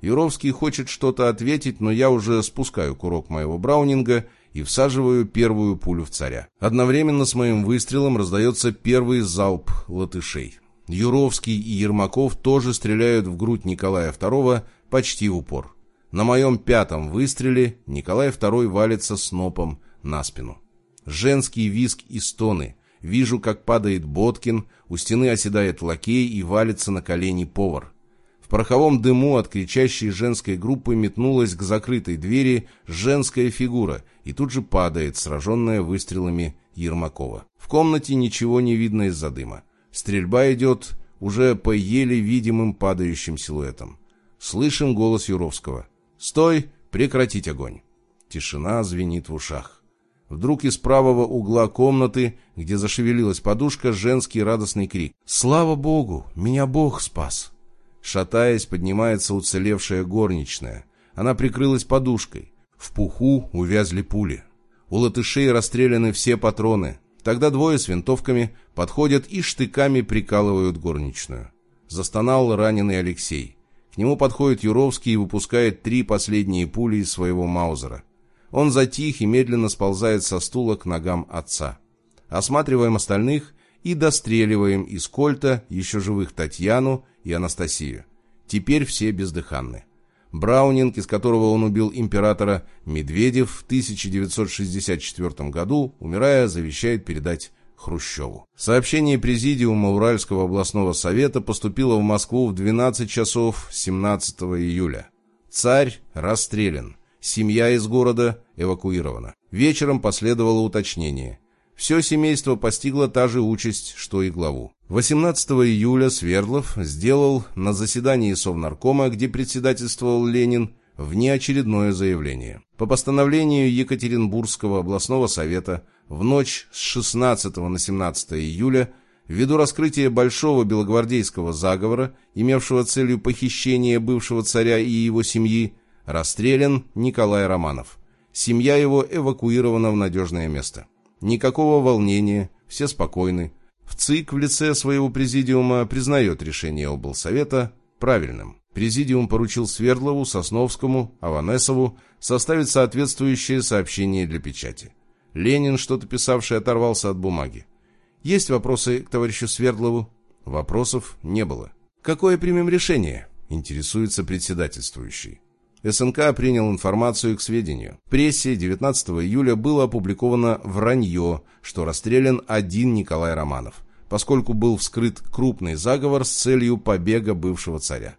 Юровский хочет что-то ответить, но я уже спускаю курок моего браунинга и всаживаю первую пулю в царя. Одновременно с моим выстрелом раздается первый залп латышей. Юровский и Ермаков тоже стреляют в грудь Николая II почти в упор. На моем пятом выстреле Николай II валится снопом на спину. Женский визг и стоны. Вижу, как падает Боткин, у стены оседает лакей и валится на колени повар. В пороховом дыму от кричащей женской группы метнулась к закрытой двери женская фигура и тут же падает, сраженная выстрелами Ермакова. В комнате ничего не видно из-за дыма. Стрельба идет уже по еле видимым падающим силуэтам. Слышим голос Юровского. «Стой! Прекратить огонь!» Тишина звенит в ушах. Вдруг из правого угла комнаты, где зашевелилась подушка, женский радостный крик. «Слава Богу! Меня Бог спас!» Шатаясь, поднимается уцелевшая горничная. Она прикрылась подушкой. В пуху увязли пули. У латышей расстреляны все патроны. Тогда двое с винтовками подходят и штыками прикалывают горничную. Застонал раненый Алексей. Нему подходит Юровский и выпускает три последние пули из своего маузера. Он затих и медленно сползает со стула к ногам отца. Осматриваем остальных и достреливаем из кольта еще живых Татьяну и Анастасию. Теперь все бездыханны. Браунинг, из которого он убил императора, Медведев в 1964 году, умирая, завещает передать Хрущеву. Сообщение Президиума Уральского областного совета поступило в Москву в 12 часов 17 июля. Царь расстрелян. Семья из города эвакуирована. Вечером последовало уточнение. Все семейство постигло та же участь, что и главу. 18 июля Свердлов сделал на заседании Совнаркома, где председательствовал Ленин, внеочередное заявление. По постановлению Екатеринбургского областного совета в ночь с 16 на 17 июля ввиду раскрытия большого белогвардейского заговора, имевшего целью похищения бывшего царя и его семьи, расстрелян Николай Романов. Семья его эвакуирована в надежное место. Никакого волнения, все спокойны, в ЦИК в лице своего президиума признает решение облсовета правильным. Президиум поручил Свердлову, Сосновскому, Аванесову составить соответствующее сообщение для печати. Ленин, что-то писавший, оторвался от бумаги. Есть вопросы к товарищу Свердлову? Вопросов не было. Какое примем решение? Интересуется председательствующий. СНК принял информацию к сведению. В прессе 19 июля было опубликовано вранье, что расстрелян один Николай Романов, поскольку был вскрыт крупный заговор с целью побега бывшего царя.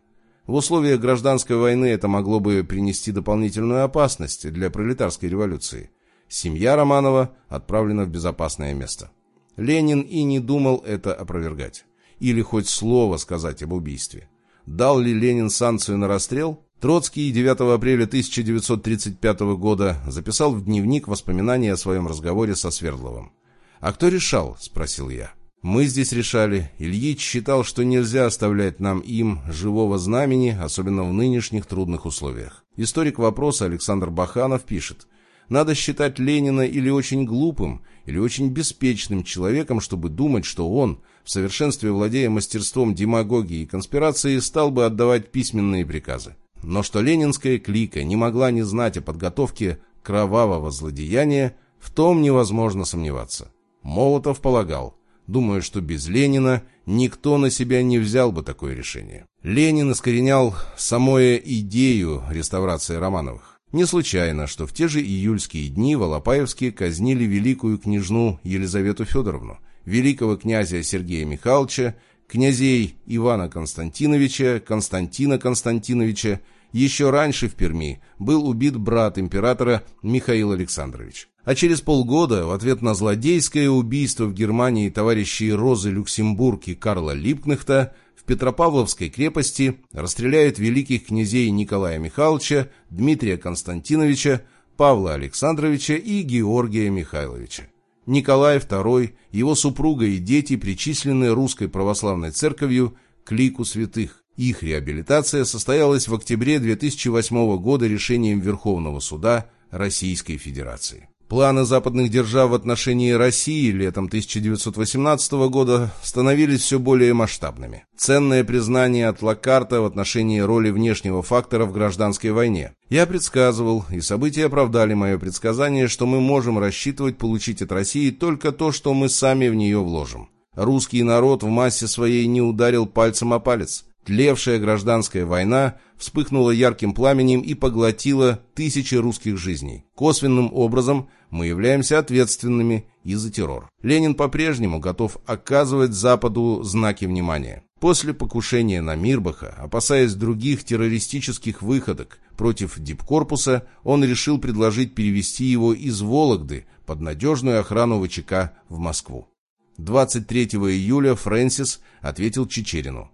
В условиях гражданской войны это могло бы принести дополнительную опасность для пролетарской революции. Семья Романова отправлена в безопасное место. Ленин и не думал это опровергать. Или хоть слово сказать об убийстве. Дал ли Ленин санкцию на расстрел? Троцкий 9 апреля 1935 года записал в дневник воспоминания о своем разговоре со Свердловым. «А кто решал?» – спросил я. «Мы здесь решали. Ильич считал, что нельзя оставлять нам им живого знамени, особенно в нынешних трудных условиях». Историк вопроса Александр Баханов пишет – надо считать Ленина или очень глупым, или очень беспечным человеком, чтобы думать, что он, в совершенстве владея мастерством демагогии и конспирации, стал бы отдавать письменные приказы. Но что ленинская клика не могла не знать о подготовке кровавого злодеяния, в том невозможно сомневаться. Молотов полагал, Думаю, что без Ленина никто на себя не взял бы такое решение. Ленин искоренял самую идею реставрации Романовых. Не случайно, что в те же июльские дни Волопаевские казнили великую княжну Елизавету Федоровну, великого князя Сергея Михайловича, князей Ивана Константиновича, Константина Константиновича, еще раньше в Перми был убит брат императора Михаил Александрович. А через полгода, в ответ на злодейское убийство в Германии товарищей Розы Люксембург и Карла Липкнехта, Петропавловской крепости расстреляют великих князей Николая Михайловича, Дмитрия Константиновича, Павла Александровича и Георгия Михайловича. Николай II, его супруга и дети причислены Русской Православной Церковью к лику святых. Их реабилитация состоялась в октябре 2008 года решением Верховного суда Российской Федерации. Планы западных держав в отношении России летом 1918 года становились все более масштабными. Ценное признание от Лакарта в отношении роли внешнего фактора в гражданской войне. Я предсказывал, и события оправдали мое предсказание, что мы можем рассчитывать получить от России только то, что мы сами в нее вложим. Русский народ в массе своей не ударил пальцем о палец. Тлевшая гражданская война вспыхнула ярким пламенем и поглотила тысячи русских жизней. Косвенным образом мы являемся ответственными и за террор. Ленин по-прежнему готов оказывать Западу знаки внимания. После покушения на Мирбаха, опасаясь других террористических выходок против дипкорпуса, он решил предложить перевести его из Вологды под надежную охрану ВЧК в Москву. 23 июля Фрэнсис ответил Чечерину.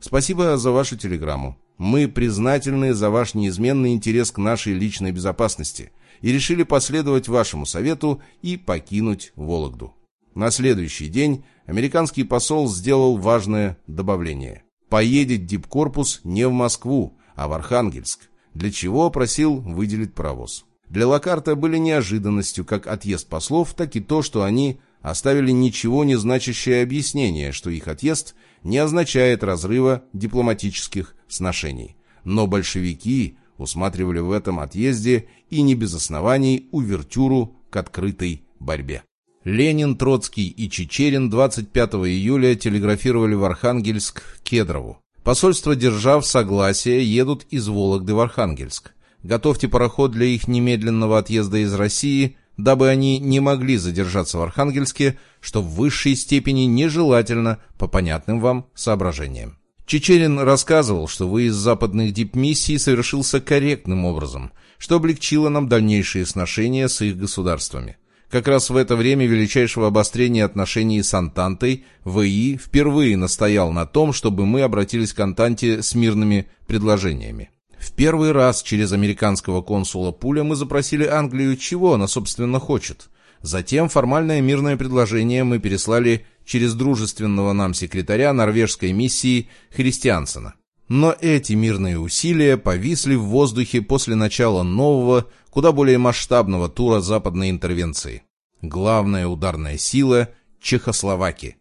Спасибо за вашу телеграмму. Мы признательны за ваш неизменный интерес к нашей личной безопасности и решили последовать вашему совету и покинуть Вологду. На следующий день американский посол сделал важное добавление. Поедет дипкорпус не в Москву, а в Архангельск, для чего просил выделить паровоз. Для Лакарта были неожиданностью как отъезд послов, так и то, что они оставили ничего не значащее объяснение, что их отъезд не означает разрыва дипломатических сношений. Но большевики усматривали в этом отъезде и не без оснований увертюру к открытой борьбе. Ленин, Троцкий и Чечерин 25 июля телеграфировали в Архангельск Кедрову. Посольство держав согласие едут из Вологды в Архангельск. Готовьте пароход для их немедленного отъезда из России – дабы они не могли задержаться в Архангельске, что в высшей степени нежелательно по понятным вам соображениям. Чечерин рассказывал, что выезд западных дипмиссий совершился корректным образом, что облегчило нам дальнейшие сношения с их государствами. Как раз в это время величайшего обострения отношений с Антантой ВИ впервые настоял на том, чтобы мы обратились к Антанте с мирными предложениями. В первый раз через американского консула Пуля мы запросили Англию, чего она, собственно, хочет. Затем формальное мирное предложение мы переслали через дружественного нам секретаря норвежской миссии Христиансена. Но эти мирные усилия повисли в воздухе после начала нового, куда более масштабного тура западной интервенции. Главная ударная сила – Чехословакия.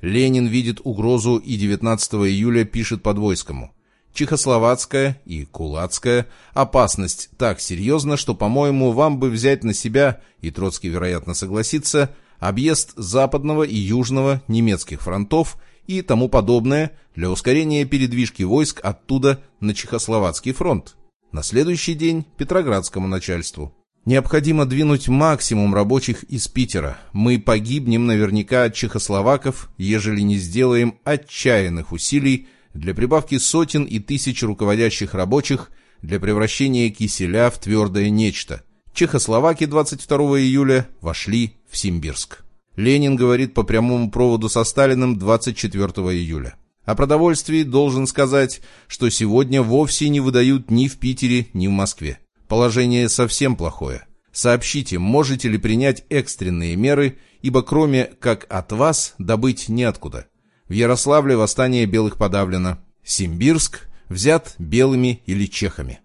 Ленин видит угрозу и 19 июля пишет Подвойскому – Чехословацкая и Кулацкая опасность так серьезна, что, по-моему, вам бы взять на себя, и Троцкий, вероятно, согласится, объезд западного и южного немецких фронтов и тому подобное для ускорения передвижки войск оттуда на Чехословацкий фронт. На следующий день Петроградскому начальству. Необходимо двинуть максимум рабочих из Питера. Мы погибнем наверняка от чехословаков, ежели не сделаем отчаянных усилий для прибавки сотен и тысяч руководящих рабочих для превращения киселя в твердое нечто. Чехословаки 22 июля вошли в Симбирск. Ленин говорит по прямому проводу со Сталиным 24 июля. О продовольствии должен сказать, что сегодня вовсе не выдают ни в Питере, ни в Москве. Положение совсем плохое. Сообщите, можете ли принять экстренные меры, ибо кроме как от вас добыть неоткуда. В Ярославле восстание белых подавлено. Симбирск взят белыми или чехами.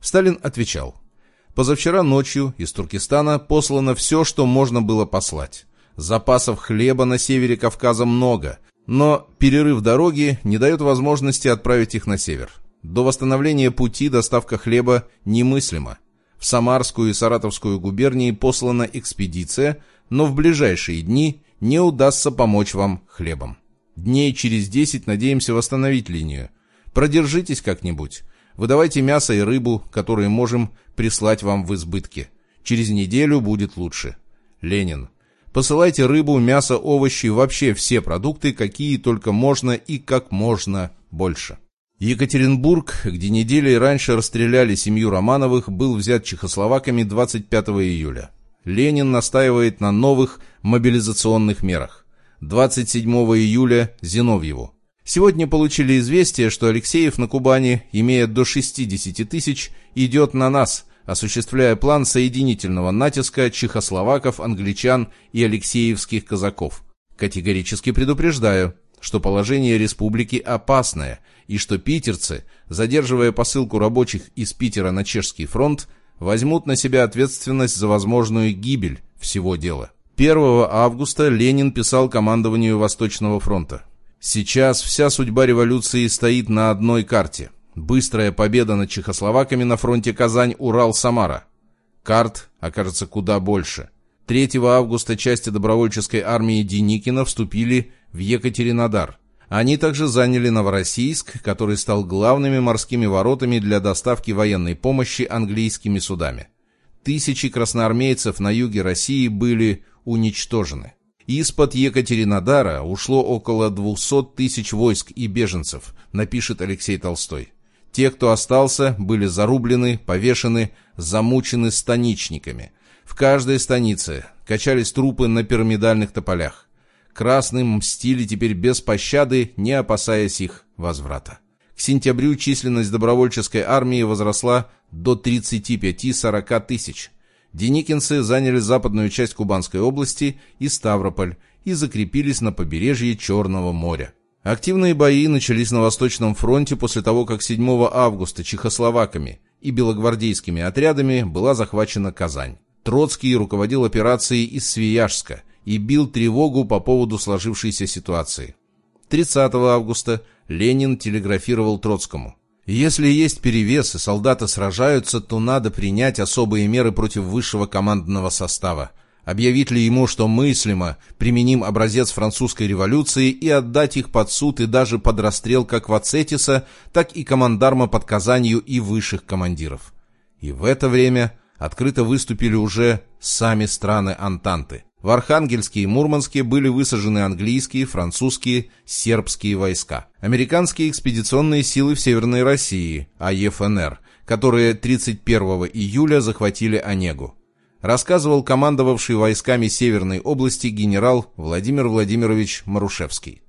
Сталин отвечал. Позавчера ночью из Туркестана послано все, что можно было послать. Запасов хлеба на севере Кавказа много, но перерыв дороги не дает возможности отправить их на север. До восстановления пути доставка хлеба немыслима. В Самарскую и Саратовскую губернии послана экспедиция, но в ближайшие дни не удастся помочь вам хлебом. Дней через 10 надеемся восстановить линию. Продержитесь как-нибудь. Выдавайте мясо и рыбу, которые можем прислать вам в избытке. Через неделю будет лучше. Ленин. Посылайте рыбу, мясо, овощи, вообще все продукты, какие только можно и как можно больше. Екатеринбург, где неделей раньше расстреляли семью Романовых, был взят чехословаками 25 июля. Ленин настаивает на новых мобилизационных мерах. 27 июля Зиновьеву. Сегодня получили известие, что Алексеев на Кубани, имея до 60 тысяч, идет на нас, осуществляя план соединительного натиска чехословаков, англичан и алексеевских казаков. Категорически предупреждаю, что положение республики опасное, и что питерцы, задерживая посылку рабочих из Питера на чешский фронт, возьмут на себя ответственность за возможную гибель всего дела. 1 августа Ленин писал командованию Восточного фронта. Сейчас вся судьба революции стоит на одной карте. Быстрая победа над чехословаками на фронте Казань-Урал-Самара. Карт окажется куда больше. 3 августа части добровольческой армии Деникина вступили в Екатеринодар. Они также заняли Новороссийск, который стал главными морскими воротами для доставки военной помощи английскими судами. Тысячи красноармейцев на юге России были уничтожены. Из-под Екатеринодара ушло около 200 тысяч войск и беженцев, напишет Алексей Толстой. Те, кто остался, были зарублены, повешены, замучены станичниками. В каждой станице качались трупы на пирамидальных тополях. Красным мстили теперь без пощады, не опасаясь их возврата. К сентябрю численность добровольческой армии возросла до 35-40 тысяч. Деникинцы заняли западную часть Кубанской области и Ставрополь и закрепились на побережье Черного моря. Активные бои начались на Восточном фронте после того, как 7 августа чехословаками и белогвардейскими отрядами была захвачена Казань. Троцкий руководил операцией из Свияжска и бил тревогу по поводу сложившейся ситуации. 30 августа Ленин телеграфировал Троцкому. Если есть перевес и солдаты сражаются, то надо принять особые меры против высшего командного состава. Объявить ли ему, что мыслимо, применим образец французской революции и отдать их под суд и даже под расстрел как Вацетиса, так и командарма под Казанью и высших командиров. И в это время открыто выступили уже сами страны Антанты. В Архангельске и Мурманске были высажены английские, французские, сербские войска. Американские экспедиционные силы в Северной России, АЕФНР, которые 31 июля захватили Онегу. Рассказывал командовавший войсками Северной области генерал Владимир Владимирович Марушевский.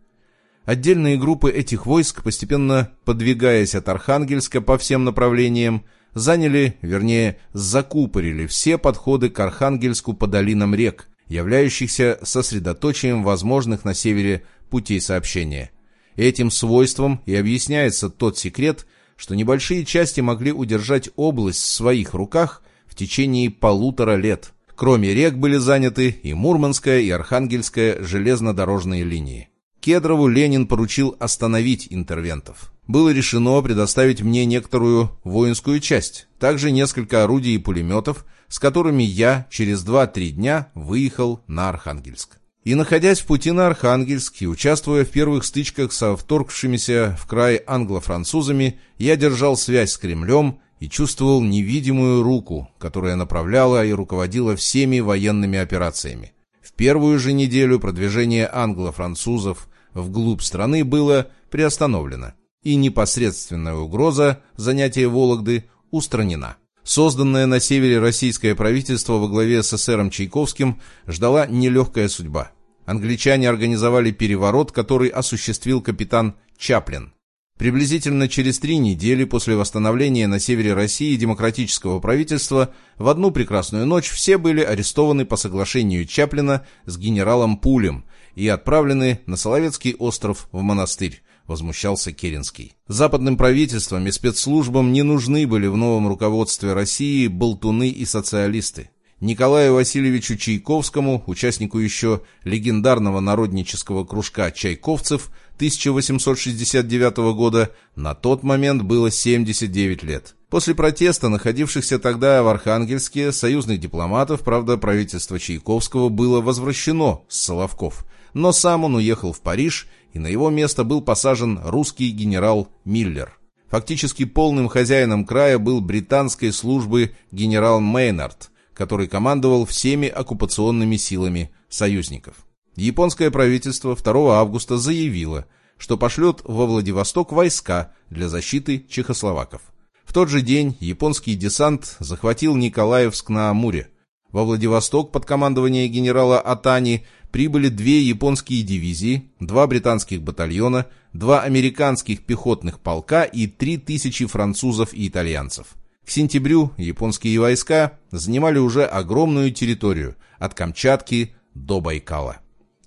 Отдельные группы этих войск, постепенно подвигаясь от Архангельска по всем направлениям, заняли, вернее, закупорили все подходы к Архангельску по долинам рек, являющихся сосредоточием возможных на севере путей сообщения. Этим свойством и объясняется тот секрет, что небольшие части могли удержать область в своих руках в течение полутора лет. Кроме рек были заняты и Мурманская, и Архангельская железнодорожные линии. Кедрову Ленин поручил остановить интервентов. Было решено предоставить мне некоторую воинскую часть, также несколько орудий и пулеметов, с которыми я через 2-3 дня выехал на Архангельск. И находясь в пути на Архангельск и участвуя в первых стычках со вторгшимися в край англо-французами, я держал связь с Кремлем и чувствовал невидимую руку, которая направляла и руководила всеми военными операциями. В первую же неделю продвижение англо-французов вглубь страны было приостановлено, и непосредственная угроза занятия Вологды устранена. Созданное на севере российское правительство во главе с эсером Чайковским ждала нелегкая судьба. Англичане организовали переворот, который осуществил капитан Чаплин. Приблизительно через три недели после восстановления на севере России демократического правительства в одну прекрасную ночь все были арестованы по соглашению Чаплина с генералом Пулем и отправлены на Соловецкий остров в монастырь, возмущался Керенский. Западным правительствам и спецслужбам не нужны были в новом руководстве России болтуны и социалисты. Николаю Васильевичу Чайковскому, участнику еще легендарного народнического кружка «Чайковцев» 1869 года, на тот момент было 79 лет. После протеста, находившихся тогда в Архангельске, союзных дипломатов, правда, правительство Чайковского было возвращено с Соловков, но сам он уехал в Париж, и на его место был посажен русский генерал Миллер. Фактически полным хозяином края был британской службы генерал Мейнард, который командовал всеми оккупационными силами союзников. Японское правительство 2 августа заявило, что пошлет во Владивосток войска для защиты чехословаков. В тот же день японский десант захватил Николаевск на Амуре. Во Владивосток под командование генерала Атани прибыли две японские дивизии, два британских батальона, два американских пехотных полка и три тысячи французов и итальянцев. К сентябрю японские войска занимали уже огромную территорию от Камчатки до Байкала.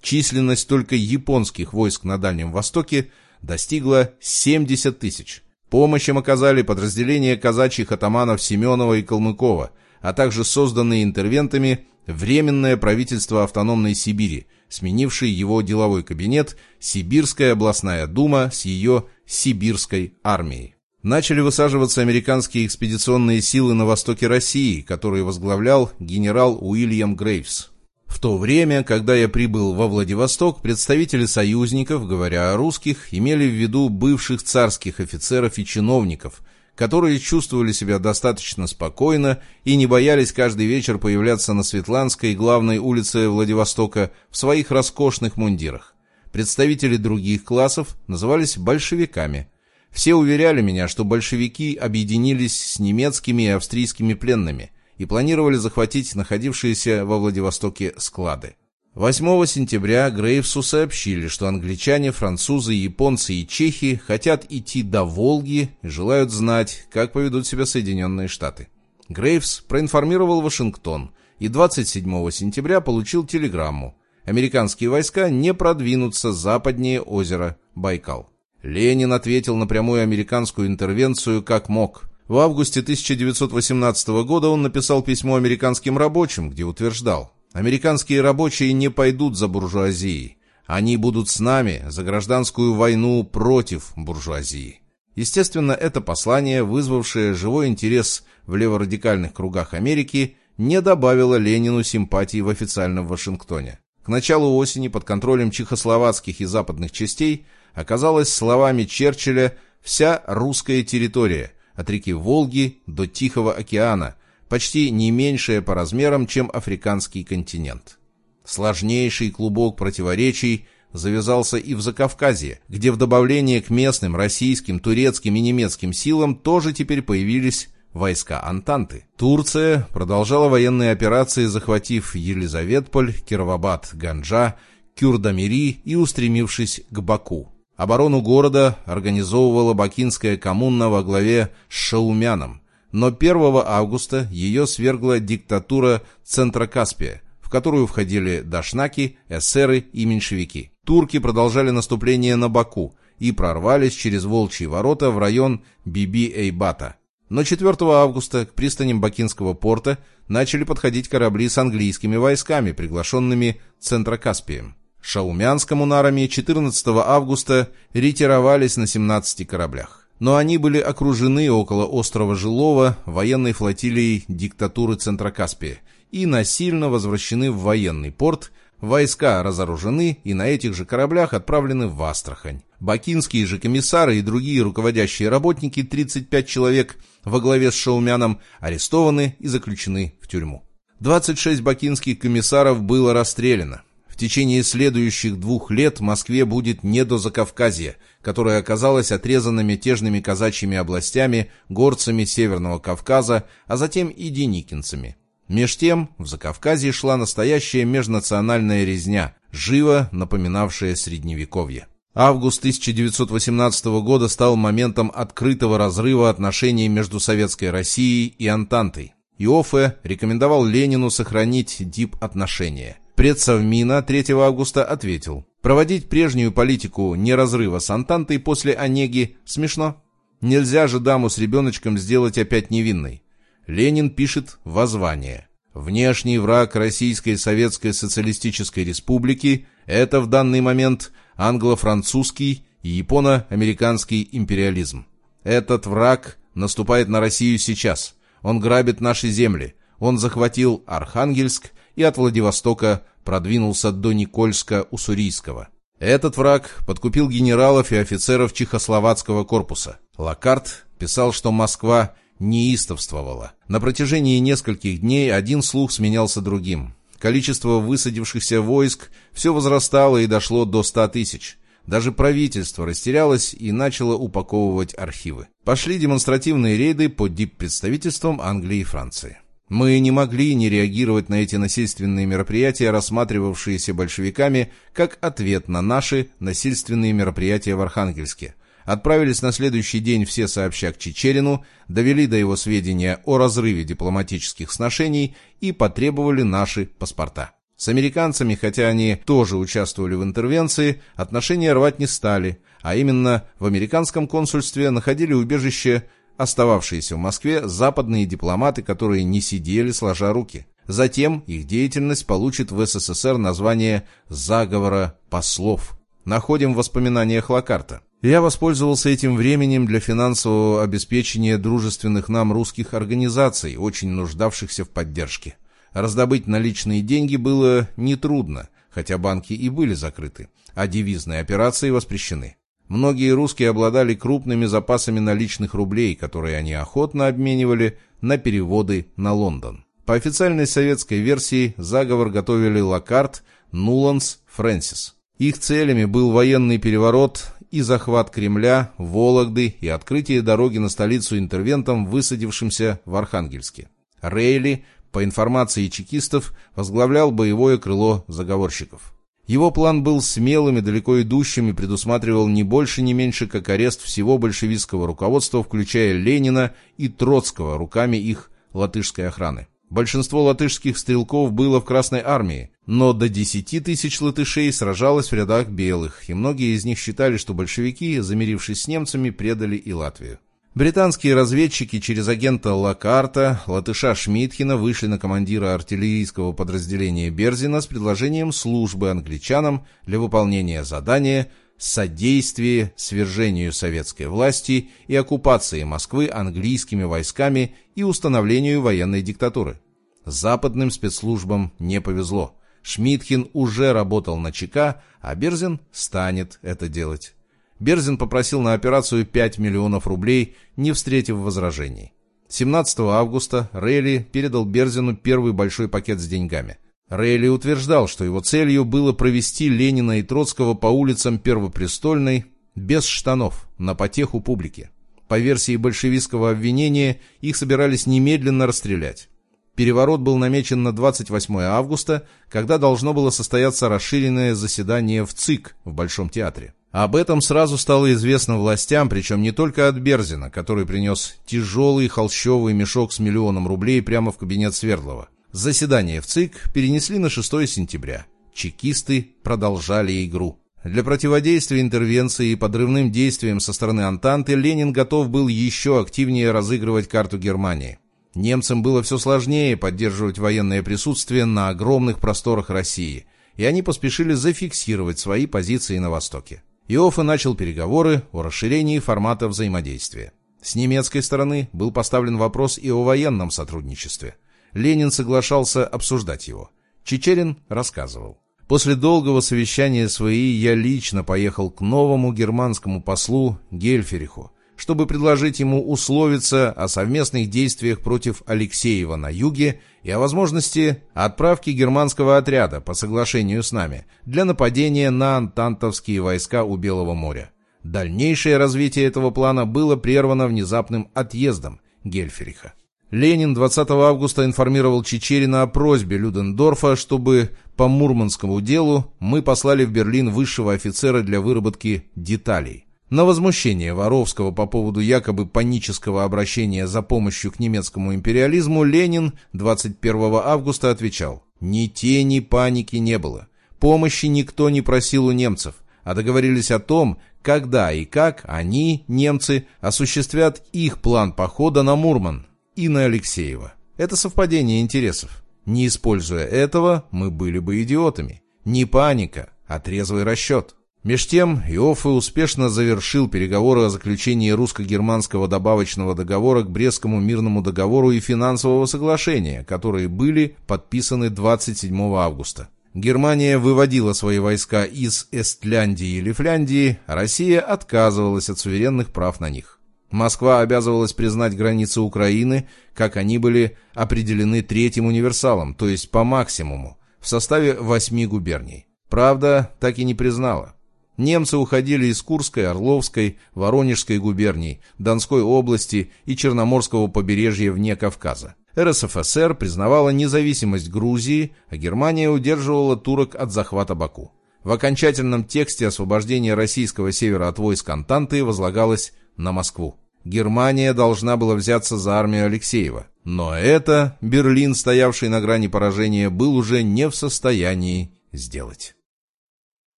Численность только японских войск на Дальнем Востоке достигла 70 тысяч. Помощь им оказали подразделения казачьих атаманов Семенова и Калмыкова, а также созданные интервентами Временное правительство автономной Сибири, сменившее его деловой кабинет Сибирская областная дума с ее Сибирской армией. Начали высаживаться американские экспедиционные силы на востоке России, которые возглавлял генерал Уильям Грейвс. В то время, когда я прибыл во Владивосток, представители союзников, говоря о русских, имели в виду бывших царских офицеров и чиновников, которые чувствовали себя достаточно спокойно и не боялись каждый вечер появляться на Светланской главной улице Владивостока в своих роскошных мундирах. Представители других классов назывались большевиками. Все уверяли меня, что большевики объединились с немецкими и австрийскими пленными – и планировали захватить находившиеся во Владивостоке склады. 8 сентября Грейвсу сообщили, что англичане, французы, японцы и чехи хотят идти до Волги и желают знать, как поведут себя Соединенные Штаты. Грейвс проинформировал Вашингтон и 27 сентября получил телеграмму. Американские войска не продвинутся западнее озера Байкал. Ленин ответил на прямую американскую интервенцию как мог. В августе 1918 года он написал письмо американским рабочим, где утверждал, «Американские рабочие не пойдут за буржуазией. Они будут с нами за гражданскую войну против буржуазии». Естественно, это послание, вызвавшее живой интерес в леворадикальных кругах Америки, не добавило Ленину симпатии в официальном Вашингтоне. К началу осени под контролем чехословацких и западных частей оказалась словами Черчилля вся русская территория – от реки Волги до Тихого океана, почти не меньшее по размерам, чем африканский континент. Сложнейший клубок противоречий завязался и в Закавказье, где в добавление к местным российским, турецким и немецким силам тоже теперь появились войска Антанты. Турция продолжала военные операции, захватив Елизаветполь, Кировабад, Ганджа, Кюрдамири и устремившись к Баку. Оборону города организовывала Бакинская коммуна во главе с Шаумяном, но 1 августа ее свергла диктатура Центрокаспия, в которую входили дашнаки, эсеры и меньшевики. Турки продолжали наступление на Баку и прорвались через Волчьи ворота в район Биби-Эйбата. Но 4 августа к пристаням Бакинского порта начали подходить корабли с английскими войсками, приглашенными Центрокаспием. Шаумянскому нарами 14 августа ретировались на 17 кораблях. Но они были окружены около острова Жилова военной флотилией диктатуры Центрокаспия и насильно возвращены в военный порт, войска разоружены и на этих же кораблях отправлены в Астрахань. Бакинские же комиссары и другие руководящие работники, 35 человек во главе с Шаумяном, арестованы и заключены в тюрьму. 26 бакинских комиссаров было расстреляно течение следующих двух лет Москве будет не до Закавказья, которое оказалось отрезано мятежными казачьими областями, горцами Северного Кавказа, а затем и деникинцами. Меж тем в Закавказье шла настоящая межнациональная резня, живо напоминавшая Средневековье. Август 1918 года стал моментом открытого разрыва отношений между Советской Россией и Антантой. Иоффе рекомендовал Ленину сохранить дип-отношения. Предсовмина 3 августа ответил, проводить прежнюю политику неразрыва с Антантой после Онеги смешно. Нельзя же даму с ребеночком сделать опять невинной. Ленин пишет воззвание. Внешний враг Российской Советской Социалистической Республики – это в данный момент англо-французский и японо-американский империализм. Этот враг наступает на Россию сейчас. Он грабит наши земли. Он захватил Архангельск и от Владивостока продвинулся до Никольска-Уссурийского. Этот враг подкупил генералов и офицеров Чехословацкого корпуса. Лакарт писал, что Москва неистовствовала. На протяжении нескольких дней один слух сменялся другим. Количество высадившихся войск все возрастало и дошло до 100 тысяч. Даже правительство растерялось и начало упаковывать архивы. Пошли демонстративные рейды под диппредставительством Англии и Франции. Мы не могли не реагировать на эти насильственные мероприятия, рассматривавшиеся большевиками, как ответ на наши насильственные мероприятия в Архангельске. Отправились на следующий день все сообща к Чечерину, довели до его сведения о разрыве дипломатических сношений и потребовали наши паспорта. С американцами, хотя они тоже участвовали в интервенции, отношения рвать не стали, а именно в американском консульстве находили убежище остававшиеся в Москве западные дипломаты, которые не сидели сложа руки. Затем их деятельность получит в СССР название «заговора послов». Находим в воспоминаниях Лакарта. Я воспользовался этим временем для финансового обеспечения дружественных нам русских организаций, очень нуждавшихся в поддержке. Раздобыть наличные деньги было нетрудно, хотя банки и были закрыты, а девизные операции воспрещены. Многие русские обладали крупными запасами наличных рублей, которые они охотно обменивали на переводы на Лондон. По официальной советской версии заговор готовили Лакарт, Нуланс, Фрэнсис. Их целями был военный переворот и захват Кремля, Вологды и открытие дороги на столицу интервентам, высадившимся в Архангельске. Рейли, по информации чекистов, возглавлял боевое крыло заговорщиков. Его план был смелым и далеко идущим и предусматривал не больше, не меньше, как арест всего большевистского руководства, включая Ленина и Троцкого руками их латышской охраны. Большинство латышских стрелков было в Красной армии, но до 10 тысяч латышей сражалось в рядах белых, и многие из них считали, что большевики, замирившись с немцами, предали и Латвию. Британские разведчики через агента Лакарта, латыша Шмидхина, вышли на командира артиллерийского подразделения Берзина с предложением службы англичанам для выполнения задания содействие свержению советской власти и оккупации Москвы английскими войсками и установлению военной диктатуры. Западным спецслужбам не повезло. Шмидхин уже работал на ЧК, а Берзин станет это делать. Берзин попросил на операцию 5 миллионов рублей, не встретив возражений. 17 августа Рейли передал Берзину первый большой пакет с деньгами. Рейли утверждал, что его целью было провести Ленина и Троцкого по улицам Первопрестольной без штанов, на потеху публики. По версии большевистского обвинения, их собирались немедленно расстрелять. Переворот был намечен на 28 августа, когда должно было состояться расширенное заседание в ЦИК в Большом театре. Об этом сразу стало известно властям, причем не только от Берзина, который принес тяжелый холщовый мешок с миллионом рублей прямо в кабинет Свердлова. Заседание в ЦИК перенесли на 6 сентября. Чекисты продолжали игру. Для противодействия интервенции и подрывным действиям со стороны Антанты Ленин готов был еще активнее разыгрывать карту Германии. Немцам было все сложнее поддерживать военное присутствие на огромных просторах России, и они поспешили зафиксировать свои позиции на Востоке. Иоффе начал переговоры о расширении формата взаимодействия. С немецкой стороны был поставлен вопрос и о военном сотрудничестве. Ленин соглашался обсуждать его. Чечерин рассказывал. После долгого совещания своей я лично поехал к новому германскому послу Гельфериху, чтобы предложить ему условиться о совместных действиях против Алексеева на юге и о возможности отправки германского отряда по соглашению с нами для нападения на антантовские войска у Белого моря. Дальнейшее развитие этого плана было прервано внезапным отъездом Гельфериха. Ленин 20 августа информировал Чечерина о просьбе Людендорфа, чтобы по Мурманскому делу мы послали в Берлин высшего офицера для выработки деталей. На возмущение Воровского по поводу якобы панического обращения за помощью к немецкому империализму Ленин 21 августа отвечал «Ни тени паники не было. Помощи никто не просил у немцев, а договорились о том, когда и как они, немцы, осуществят их план похода на Мурман и на Алексеева. Это совпадение интересов. Не используя этого, мы были бы идиотами. Не паника, а трезвый расчет». Меж тем, Иоффе успешно завершил переговоры о заключении русско-германского добавочного договора к Брестскому мирному договору и финансового соглашения, которые были подписаны 27 августа. Германия выводила свои войска из Эстляндии или Фляндии, а Россия отказывалась от суверенных прав на них. Москва обязывалась признать границы Украины, как они были определены Третьим универсалом, то есть по максимуму, в составе восьми губерний. Правда, так и не признала. Немцы уходили из Курской, Орловской, Воронежской губерний, Донской области и Черноморского побережья вне Кавказа. РСФСР признавала независимость Грузии, а Германия удерживала турок от захвата Баку. В окончательном тексте освобождения российского севера от войск Антанты возлагалось на Москву. Германия должна была взяться за армию Алексеева. Но это Берлин, стоявший на грани поражения, был уже не в состоянии сделать.